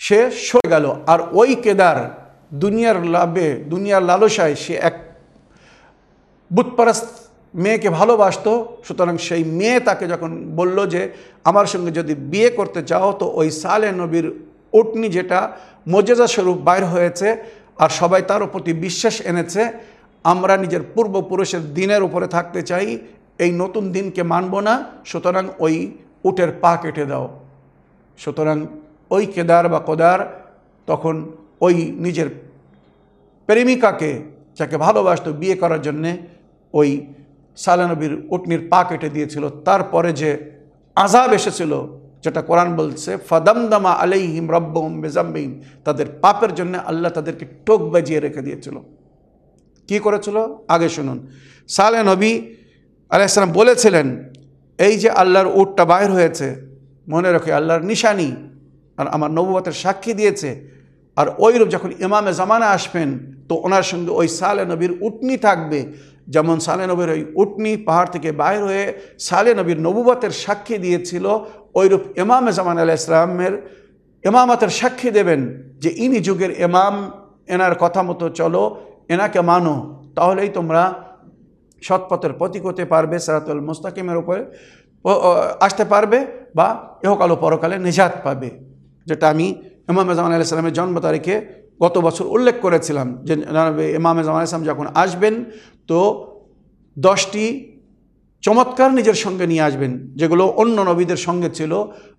সে সরে গেল। আর ওই কেদার দুনিয়ার লাভে, দুনিয়ার লালসায় সে এক বুৎপরাস্ত মেয়েকে ভালোবাসত। সুতরাং সেই মেয়ে তাকে যখন বলল যে, আমার সঙ্গে যদি বিয়ে করতে চাও, তো ওই সালে নবীর উটনি যেটা মজেজা স্বরূপ বাইর হয়েছে, আর সবাই তার প্রতি বিশ্বাস এনেছে আমরা নিজের পূর্বপুরুষের দিনের উপরে থাকতে চাই, এই নতুন দিনকে মানব না, সুতরাং ওই উটের পা কেটে দাও। সুতরাং ওই কেদার বা কোদার তখন ওই নিজের প্রেমিকাকে যাকে ভালোবাসত বিয়ে করার জন্যে ওই সালানবীর উটনির পা কেটে দিয়েছিল। তারপরে যে আজাব এসেছিল, যেটা কোরআন বলছে, ফদমদমা আলাইহিম রব্বম বেজাম্বিম তাদের পাপের জন্য আল্লাহ তাদেরকে টোক বাজিয়ে রেখে দিয়েছিল। কি করেছিল? আগে শুনুন। সালে নবী আলাইসালাম বলেছিলেন, এই যে আল্লাহর উটটা বাইর হয়েছে, মনে রাখে আল্লাহর নিশানি আর আমার নবুবতের সাক্ষী দিয়েছে। আর ওইরূপ যখন ইমামে জামানা আসবেন, তো ওনার সঙ্গে ওই সালে নবীর উটনি থাকবে। যেমন সালে নবীর ওই উটনি পাহাড় থেকে বাইর হয়ে সালে নবীর নবুবতের সাক্ষী দিয়েছিল, ওইরূপ ইমামে জামান আলাহ ইসলামের সাক্ষী দেবেন যে, ইনি যুগের ইমাম, এনার কথা মতো চলো এনাকে মানো, তাহলেই তোমরা সৎপথের প্রতীক হতে পারবে, সেরাতুল মুস্তাকিমের উপরে আসতে পারবে বা এহকাল পরকালে নিজাত পাবে। যেটা আমি ইমাম জামান আলাহ সাল্লামের জন্ম তারিখে গত বছর উল্লেখ করেছিলাম যে ইমাম জামান ইসলাম যখন আসবেন, তো দশটি চমৎকার নিজের সঙ্গে নিয়ে আসবেন, যেগুলো অন্য নবীদের সঙ্গে ছিল,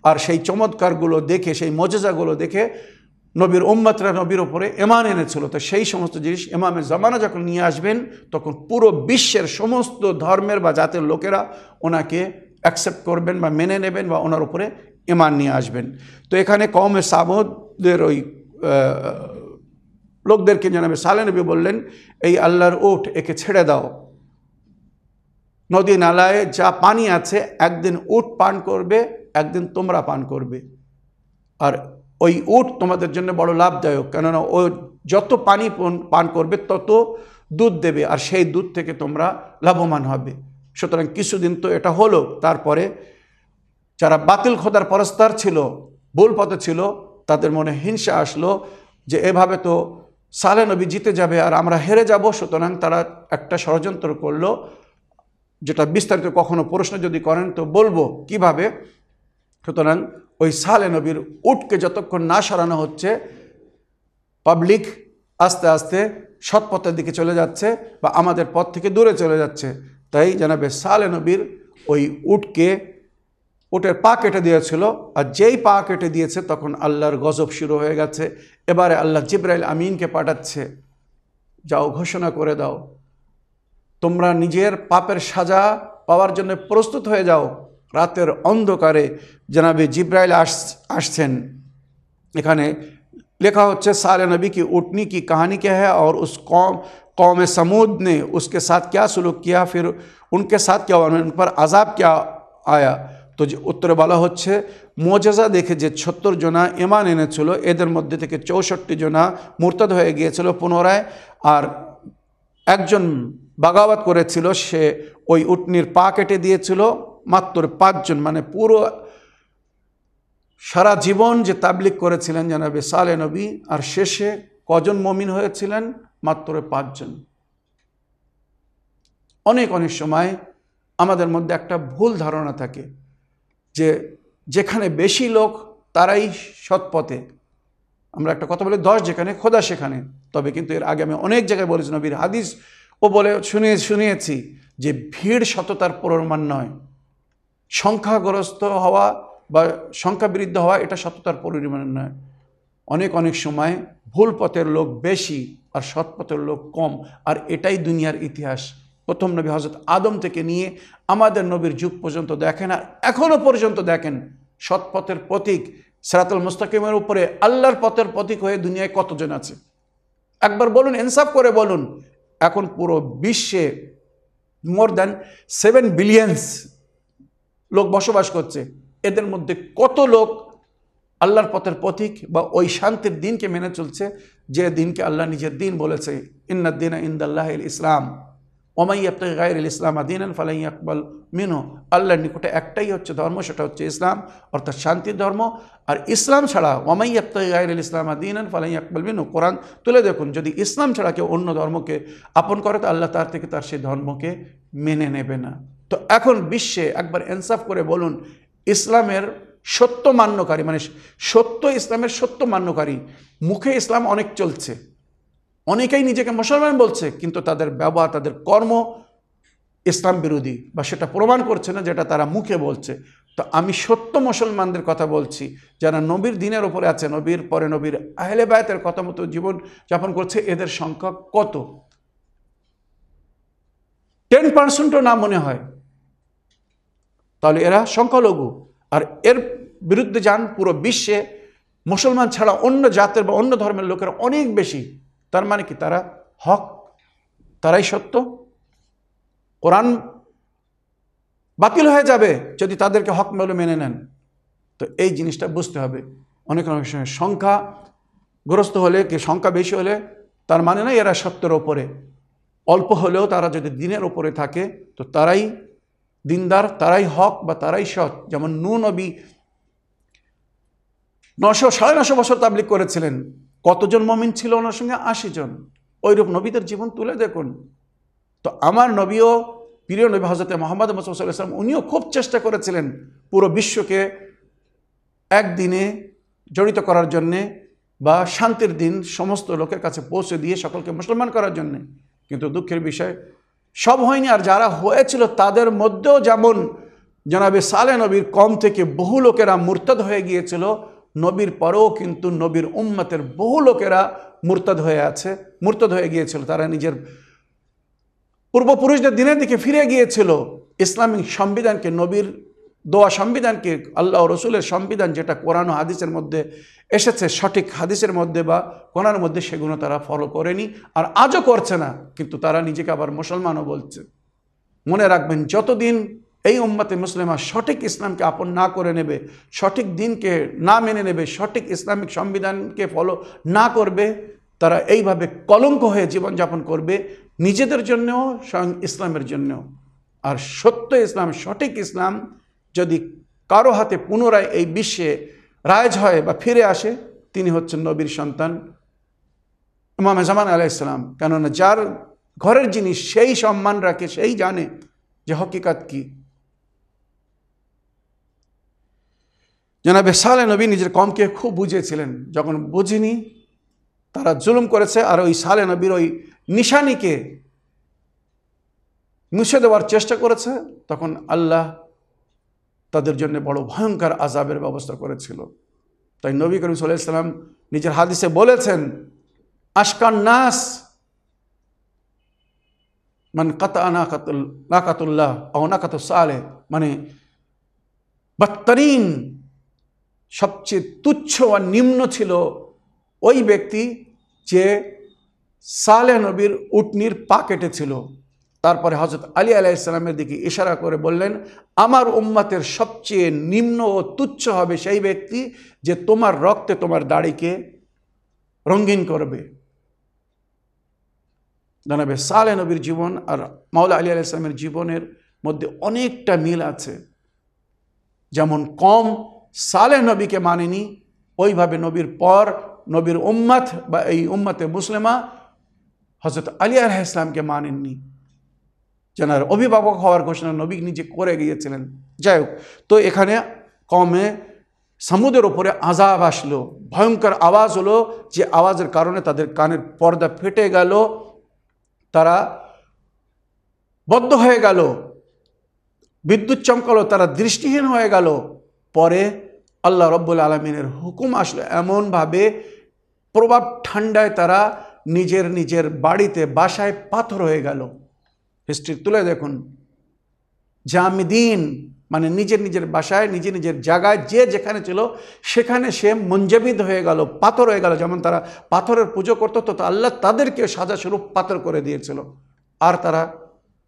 আর সেই চমৎকারগুলো দেখে, সেই মজেজাগুলো দেখে নবীর ওম্মাতরা নবীর ওপরে এমান এনেছিল। তো সেই সমস্ত জিনিস এমামের জামানা যখন নিয়ে আসবেন, তখন পুরো বিশ্বের সমস্ত ধর্মের বা জাতের লোকেরা ওনাকে অ্যাকসেপ্ট করবেন বা মেনে নেবেন বা ওনার উপরে এমান নিয়ে আসবেন। তো এখানে কমে সামদের ওই লোকদেরকে জানাবে সালে নবী বললেন, এই আল্লাহর ওট একে ছেড়ে দাও। নদী নালায় যা পানি আছে, একদিন উট পান করবে, একদিন তোমরা পান করবে। আর ওই উট তোমাদের জন্য বড় লাভদায়ক। কেননা ও যত পানি পান করবে, তত দুধ দেবে, আর সেই দুধ থেকে তোমরা লাভবান হবে। সুতরাং কিছুদিন তো এটা হলো, তারপরে যারা বাতিল খোদার পরস্তার ছিল, ভুল পথে ছিল, তাদের মনে হিংসা আসলো যে এভাবে তো সালে নবী জিতে যাবে আর আমরা হেরে যাব, সুতরাং তারা একটা ষড়যন্ত্র করল, যেটা বিস্তারিত কখনো প্রশ্ন যদি করেন তো বলব কীভাবে। সুতরাং ওই সালে নবীর উটকে যতক্ষণ না সরানো হচ্ছে পাবলিক আস্তে আস্তে সৎপথের দিকে চলে যাচ্ছে বা আমাদের পথ থেকে দূরে চলে যাচ্ছে। তাই জানাবে সালে নবীর ওই উটকে উটের পা কেটে দিয়েছিল আর যেই পা কেটে দিয়েছে তখন আল্লাহর গজব শুরু হয়ে গেছে। এবারে আল্লাহ জিব্রাইল আমিনকে পাঠাচ্ছে, যাও ঘোষণা করে দাও, তোমরা নিজের পাপের সাজা পাওয়ার জন্য প্রস্তুত হয়ে যাও। রাতের অন্ধকারে জানাবে জিব্রাইল আস আসছেন এখানে लिखा হচ্ছে साल नबी की उठनी की कहानी क्या है और उस कौम कौम समूद ने उसके साथ क्या सलूक किया फिर उनके साथ क्या हुआ उन पर আজাব क्या আয়া তো যে উত্তরে বলা হচ্ছে মোজাজা দেখে যে ছত্তর জনা ইমান এনেছিল এদের মধ্যে থেকে চৌষট্টি জনা মুরতাদ হয়ে গিয়েছিল পুনরায় আর একজন বাগাবাত করেছিল সে ওই উটনির পা কেটে দিয়েছিল মাত্র পাঁচজন মানে পুরো সারা জীবন যে তাবলিক করেছিলেন জানাবে সালে নবী, আর শেষে কজন মমিন হয়েছিলেন? মাত্র পাঁচজন। অনেক অনেক সময় আমাদের মধ্যে একটা ভুল ধারণা থাকে যে যেখানে বেশি লোক তারাই সৎপথে আমরা একটা কথা বলি, দশ যেখানে, খোদা সেখানে। তবে কিন্তু এর আগে আমি অনেক জায়গায় বলেছি নবীর হাদিস, ও বলে শুনিয়ে, শুনিয়েছি যে ভিড় সততার প্রমাণ নয়। সংখ্যাগ্রস্ত হওয়া বা সংখ্যা বৃদ্ধ হওয়া এটা সততার পরিমাণ নয়। অনেক অনেক সময় ভুল পথের লোক বেশি আর সৎ পথের লোক কম। আর এটাই দুনিয়ার ইতিহাস। প্রথম নবী হজরত আদম থেকে নিয়ে আমাদের নবীর যুগ পর্যন্ত দেখেন আর এখনও পর্যন্ত দেখেন সৎ পথের প্রতীক। সেরাতুল মুস্তাকিমের উপরে আল্লাহর পথের প্রতীক হয়ে দুনিয়ায় কতজন আছে? একবার বলুন, ইনসাফ করে বলুন। এখন পুরো বিশ্বে মোর দ্যান সেভেন বিলিয়ন্স লোক বসবাস করছে। এদের মধ্যে কত লোক আল্লাহর পথের প্রতীক বা ওই শান্তির দিনকে মেনে চলছে, যে দিনকে আল্লাহ নিজের দিন বলেছে ইন্নাদ্দিন ইন্দাল্লাহ ইসলাম ওমাইয়াত গায়ের ইসলাম আদিন ফালাই আকবল মিনো আল্লাহর নিকটে একটাই হচ্ছে ধর্ম, সেটা হচ্ছে ইসলাম, অর্থাৎ শান্তির ধর্ম। আর ইসলাম ছাড়া ওমাই ওমাইয়াত গায়ের ইসলাম আদিন ফালাই আকবল মিনো কোরআন তুলে দেখুন, যদি ইসলাম ছাড়া কেউ অন্য ধর্মকে আপন করে, তো আল্লাহ তার থেকে তার সেই ধর্মকে মেনে নেবে না। তো এখন বিশ্বে একবার এনসাফ করে বলুন, ইসলামের সত্য মান্যকারী মানে সত্য ইসলামের সত্য মান্যকারী, মুখে ইসলাম অনেক চলছে। অনেকেই নিজেকে মুসলমান বলছে, কিন্তু তাদের ব্যবহার, তাদের কর্ম ইসলাম বিরোধী বা সেটা প্রমাণ করছে না যেটা তারা মুখে বলছে। তো আমি সত্য মুসলমানদের কথা বলছি, যারা নবীর দিনের ওপরে আছে, নবীর পরে নবীর আহলে বায়তের কথা মতো জীবন যাপন করছে, এদের সংখ্যা কত? টেন পার্সেন্টও না মনে হয়। তাহলে এরা সংখ্যালঘু। আর এর বিরুদ্ধে যান পুরো বিশ্বে। মুসলমান ছাড়া অন্য জাতের বা অন্য ধর্মের লোকেরা অনেক বেশি। তার মানে কি? তারা হক, তারাই সত্য। কোরআন বাতিল হয়ে যাবে যদি তাদেরকে হক বলে মেনে নেন। তো এই জিনিসটা বুঝতে হবে। অনেক অনেক সময় সংখ্যা গ্রস্ত হলে কি সংখ্যা বেশি হলে তার মানে না এরা সত্যের ওপরে। অল্প হলেও তারা যদি দিনের ওপরে থাকে, তো তারাই দিনদার তারাই হক বা তারাই সৎ। যেমন নু নবী নশো, সাড়ে নশো বছর তাবলিক করেছিলেন। কতজন মমিন ছিল ওনার সঙ্গে? আশি জন। ওইরূপ নবীদের জীবন তুলে দেখুন। তো আমার নবীও, প্রিয় নবী হজরত মোহাম্মদ মুসলাম উনিও খুব চেষ্টা করেছিলেন পুরো বিশ্বকে একদিনে জড়িত করার জন্যে বা শান্তির দিন সমস্ত লোকের কাছে পৌঁছে দিয়ে সকলকে মুসলমান করার জন্যে। কিন্তু দুঃখের বিষয় সব হয়নি, আর যারা হয়েছিল তাদের মধ্যেও যেমন জনাবে সালে নবীর কম থেকে বহু লোকেরা মুরতাদ হয়ে গিয়েছিল, নবীর পরেও কিন্তু নবীর উম্মতের বহু লোকেরা মুরতাদ হয়ে আছে, মুরতাদ হয়ে গিয়েছিল। তারা নিজের পূর্বপুরুষদের দিনের দিকে ফিরে গিয়েছিল। ইসলামিক সংবিধানকে নবীর দোয়া সংবিধানকে আল্লাহ রসুলের সংবিধান যেটা কোরআন হাদিসের মধ্যে এসেছে, সঠিক হাদিসের মধ্যে বা কোরআন মধ্যে সেগুলো তারা ফলো করেনি আর আজও করছে না, কিন্তু তারা নিজেকে আবার মুসলমানও বলছে। মনে রাখবেন, যতদিন এই উম্মাতে মুসলিমা সঠিক ইসলামকে আপন না করে নেবে, সঠিক দিনকে না মেনে নেবে, সঠিক ইসলামিক সংবিধানকে ফলো না করবে, তারা এইভাবে কলঙ্ক হয়ে জীবনযাপন করবে নিজেদের জন্যও স্বয়ং ইসলামের জন্যও। আর সত্য ইসলাম, সঠিক ইসলাম যদি কারও হাতে পুনরায় এই বিশ্বে রায়জ হয় বা ফিরে আসে, তিনি হচ্ছেন নবীর সন্তান ইমাম জামান আলাইসালাম কেননা যার ঘরের জিনিস সেই সম্মান রাখে, সেই জানে যে হকিকাত কি। জনাবে সালে নবী নিজের কমকে খুব বুঝিয়েছিলেন। যখন বুঝিনি, তারা জুলুম করেছে আর ওই সালে নবীর ওই নিশানিকে মুছে দেওয়ার চেষ্টা করেছে। তখন আল্লাহ তাদের জন্য বড় ভয়ঙ্কর আজাবের ব্যবস্থা করেছিল। তাই নবী করিম সাল্লাম নিজের হাদিসে বলেছেন, আশকান নাস মানে কাতা নাকাতুল, নাকাতুল্লাহ ও নাকাতুল সালে মানে বত্তরিন সবচেয়ে তুচ্ছ আর নিম্ন ছিল ওই ব্যক্তি যে সালেহ নবীর উটনির পা কেটেছিল। তারপরে হজরত আলী আলাহ ইসলামের দিকে ইশারা করে বললেন, আমার উম্মাতের সবচেয়ে নিম্ন ও তুচ্ছ হবে সেই ব্যক্তি যে তোমার রক্তে তোমার দাড়িকে রঙিন করবে। জানাবে সালে নবীর জীবন আর মাওলা আলী আলাহ ইসলামের জীবনের মধ্যে অনেকটা মিল আছে। যেমন কম সালে নবীকে মানেনি, ওইভাবে নবীর পর নবীর উম্মাত বা এই উম্মাতে মুসলিমা হজরত আলী আলাহ ইসলামকে মানেননি। যেনার অভিভাবক হওয়ার ঘোষণা নবী নিজে করে গিয়েছিলেন। যাই হোক, তো এখানে কমে সমুদ্রের ওপরে আজাব আসলো, ভয়ঙ্কর আওয়াজ হলো যে আওয়াজের কারণে তাদের কানের পর্দা ফেটে গেল, তারা বদ্ধ হয়ে গেল, বিদ্যুৎ চমকালো, তারা দৃষ্টিহীন হয়ে গেল। পরে আল্লাহ রব্বুল আলমিনের হুকুম আসলো, এমনভাবে প্রভাব ঠান্ডায় তারা নিজের নিজের বাড়িতে বাসায় পাথর হয়ে গেল। হিস্ট্রি তুলে দেখুন। জামিদিন মানে নিজের নিজের বাসায়, নিজের নিজের জায়গায় যে যেখানে ছিল, সেখানে সে মঞ্জাবিদ হয়ে গেল, পাথর হয়ে গেল। যেমন তারা পাথরের পুজো করতো, তো আল্লাহ তাদেরকে সাজাস্বরূপ পাথর করে দিয়েছিল। আর তারা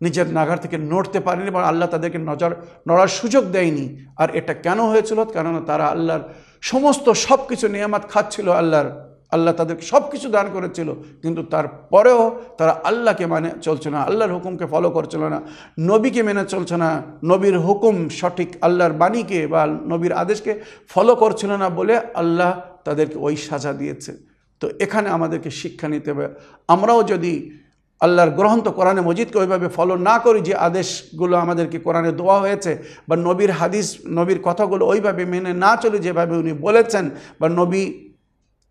নিজের নাগার থেকে নড়তে পারেনি বা আল্লাহ তাদেরকে নজর নড়ার সুযোগ দেয়নি। আর এটা কেন হয়েছিল? কেননা তারা আল্লাহর সমস্ত সব কিছু নিয়ামাত খাচ্ছিল আল্লাহর আল্লাহ তাদেরকে সব কিছু দান করেছিল, কিন্তু তারপরেও তারা আল্লাহকে মানে চলছে না, আল্লাহর হুকুমকে ফলো করছিল না, নবীকে মেনে চলছে না, নবীর হুকুম সঠিক আল্লাহর বাণীকে বা নবীর আদেশকে ফলো করছিল না বলে আল্লাহ তাদেরকে ওই সাজা দিয়েছে। তো এখানে আমাদেরকে শিক্ষা নিতে হবে, আমরাও যদি আল্লাহর গ্রহণ তো কোরআনে মজিদকে ওইভাবে ফলো না করি যে আদেশগুলো আমাদেরকে কোরআনে দেওয়া হয়েছে বা নবীর হাদিস, নবীর কথাগুলো ওইভাবে মেনে না চলে যেভাবে উনি বলেছেন বা নবী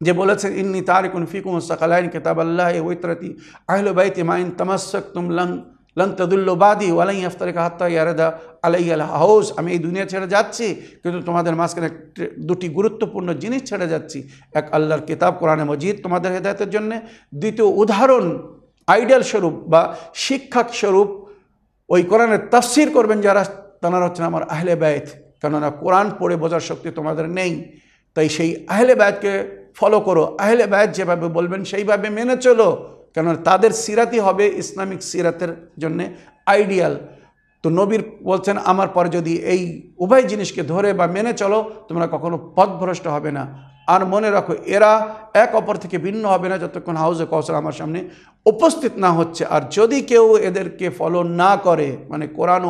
যে বলেছেন ইন্নি তার তারিকুন ফিকুম সকালাইন কেতাব আল্লাহ ওইতরতি আহল বাইতি মাইন তামাসক তুম লং লং তদুল্লো বাদি ওয়ালাই আফতারিকা হাত্তা ইয়ারেদা আলাই আল হাউস। আমি এই দুনিয়া ছেড়ে যাচ্ছি, কিন্তু তোমাদের মাঝখানে দুটি গুরুত্বপূর্ণ জিনিস ছেড়ে যাচ্ছি। এক, আল্লাহর কিতাব কোরআনে মজিদ তোমাদের হেদায়তের জন্যে। দ্বিতীয়, উদাহরণ, আইডিয়াল স্বরূপ বা শিক্ষক স্বরূপ ওই কোরআনের তাফসির করবেন যারা, তারা হচ্ছেন আমার আহলে ব্যয় কেননা কোরআন পড়ে বোঝার শক্তি তোমাদের নেই। তাই সেই আহলে ব্যয়কে ফলো করো। আহলে ব্যয় যেভাবে বলবেন, সেইভাবে মেনে চলো। কেননা তাদের সিরাতই হবে ইসলামিক সিরাতের জন্যে আইডিয়াল। তো নবীর বলছেন, আমার পরে যদি এই উভয় জিনিসকে ধরে বা মেনে চলো, তোমরা কখনো পথভ্রষ্ট হবে না। আর মনে রাখো, এরা এক অপর থেকে ভিন্ন হবে না যতক্ষণ হাউজে কৌশল আমার সামনে উপস্থিত না হচ্ছে। আর যদি কেউ এদেরকে ফলো না করে মানে কোরআন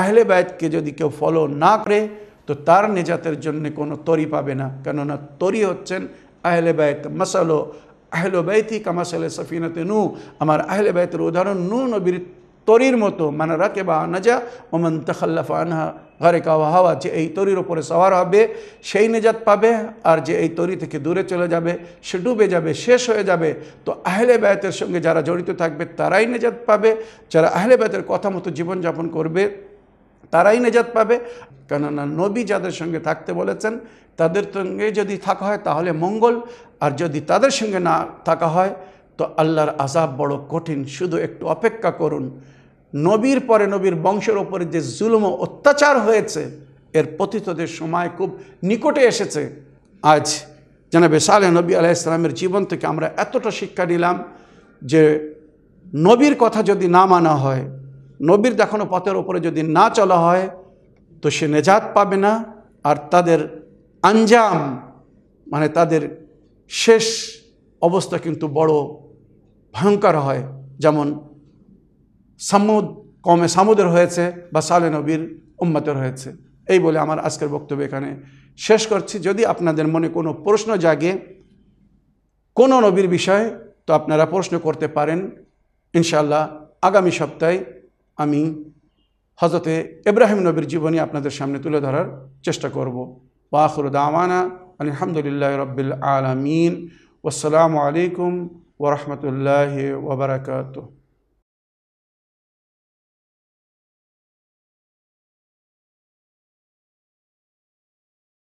আহলে ব্যয়তকে যদি কেউ ফলো না করে, তো তার নিজাতের জন্য কোনো তরি পাবে না। কেননা তরি হচ্ছেন আহলে ব্যয়ত মশালো আহলো ব্যয়তি কামাসালে সফিনতে নু। আমার আহলে ব্যয়তের উদাহরণ নু নবীর তরির মতো মানে রাকে বা নাজা, ওমান তখাল্লাফা আনহা ঘরে কাওয়া হাওয়া, যে এই তরির ওপরে সওয়ার হবে, সেই নেজাত পাবে, আর যে এই তরি থেকে দূরে চলে যাবে, সে ডুবে যাবে, শেষ হয়ে যাবে। তো আহলে ব্যয়তের সঙ্গে যারা জড়িত থাকবে, তারাই নেজাত পাবে। যারা আহলে ব্যয়তের কথা মতো জীবনযাপন করবে তারাই নেজাত পাবে। কেননা নবী যাদের সঙ্গে থাকতে বলেছেন, তাদের সঙ্গে যদি থাকা হয় তাহলে মঙ্গল, আর যদি তাদের সঙ্গে না থাকা হয় তো আল্লাহর আজাব বড় কঠিন। শুধু একটু অপেক্ষা করুন। নবীর পরে নবীর বংশের ওপরে যে জুলুম অত্যাচার হয়েছে, এর পতিতদের সময় খুব নিকটে এসেছে। আজ জানাবে সালে নবী আলাহ ইসলামের জীবন থেকে আমরা এতটা শিক্ষা নিলাম যে নবীর কথা যদি না মানা হয় নবীর দেখানো পথের ওপরে যদি না চলা হয়, তো সে নেজাত পাবে না। আর তাদের আঞ্জাম মানে তাদের শেষ অবস্থা কিন্তু বড় ভয়ঙ্কর হয়। যেমন সামুদ কমে সামুদের হয়েছে বা সালে নবীর উম্মতের হয়েছে। এই বলে আমার আজকের বক্তব্য এখানে শেষ করছি। যদি আপনাদের মনে কোনো প্রশ্ন জাগে কোনো নবীর বিষয়ে, তো আপনারা প্রশ্ন করতে পারেন। ইনশাল্লাহ আগামী সপ্তাহে আমি হজরতে ইব্রাহিম নবীর জীবনী আপনাদের সামনে তুলে ধরার চেষ্টা করব। ওয়াখর দামানা আলহামদুলিল্লাহ রবিল আলমিন। ওসালামু আলাইকুম ওরহমতুল্লাহ ওবরাকাতুহ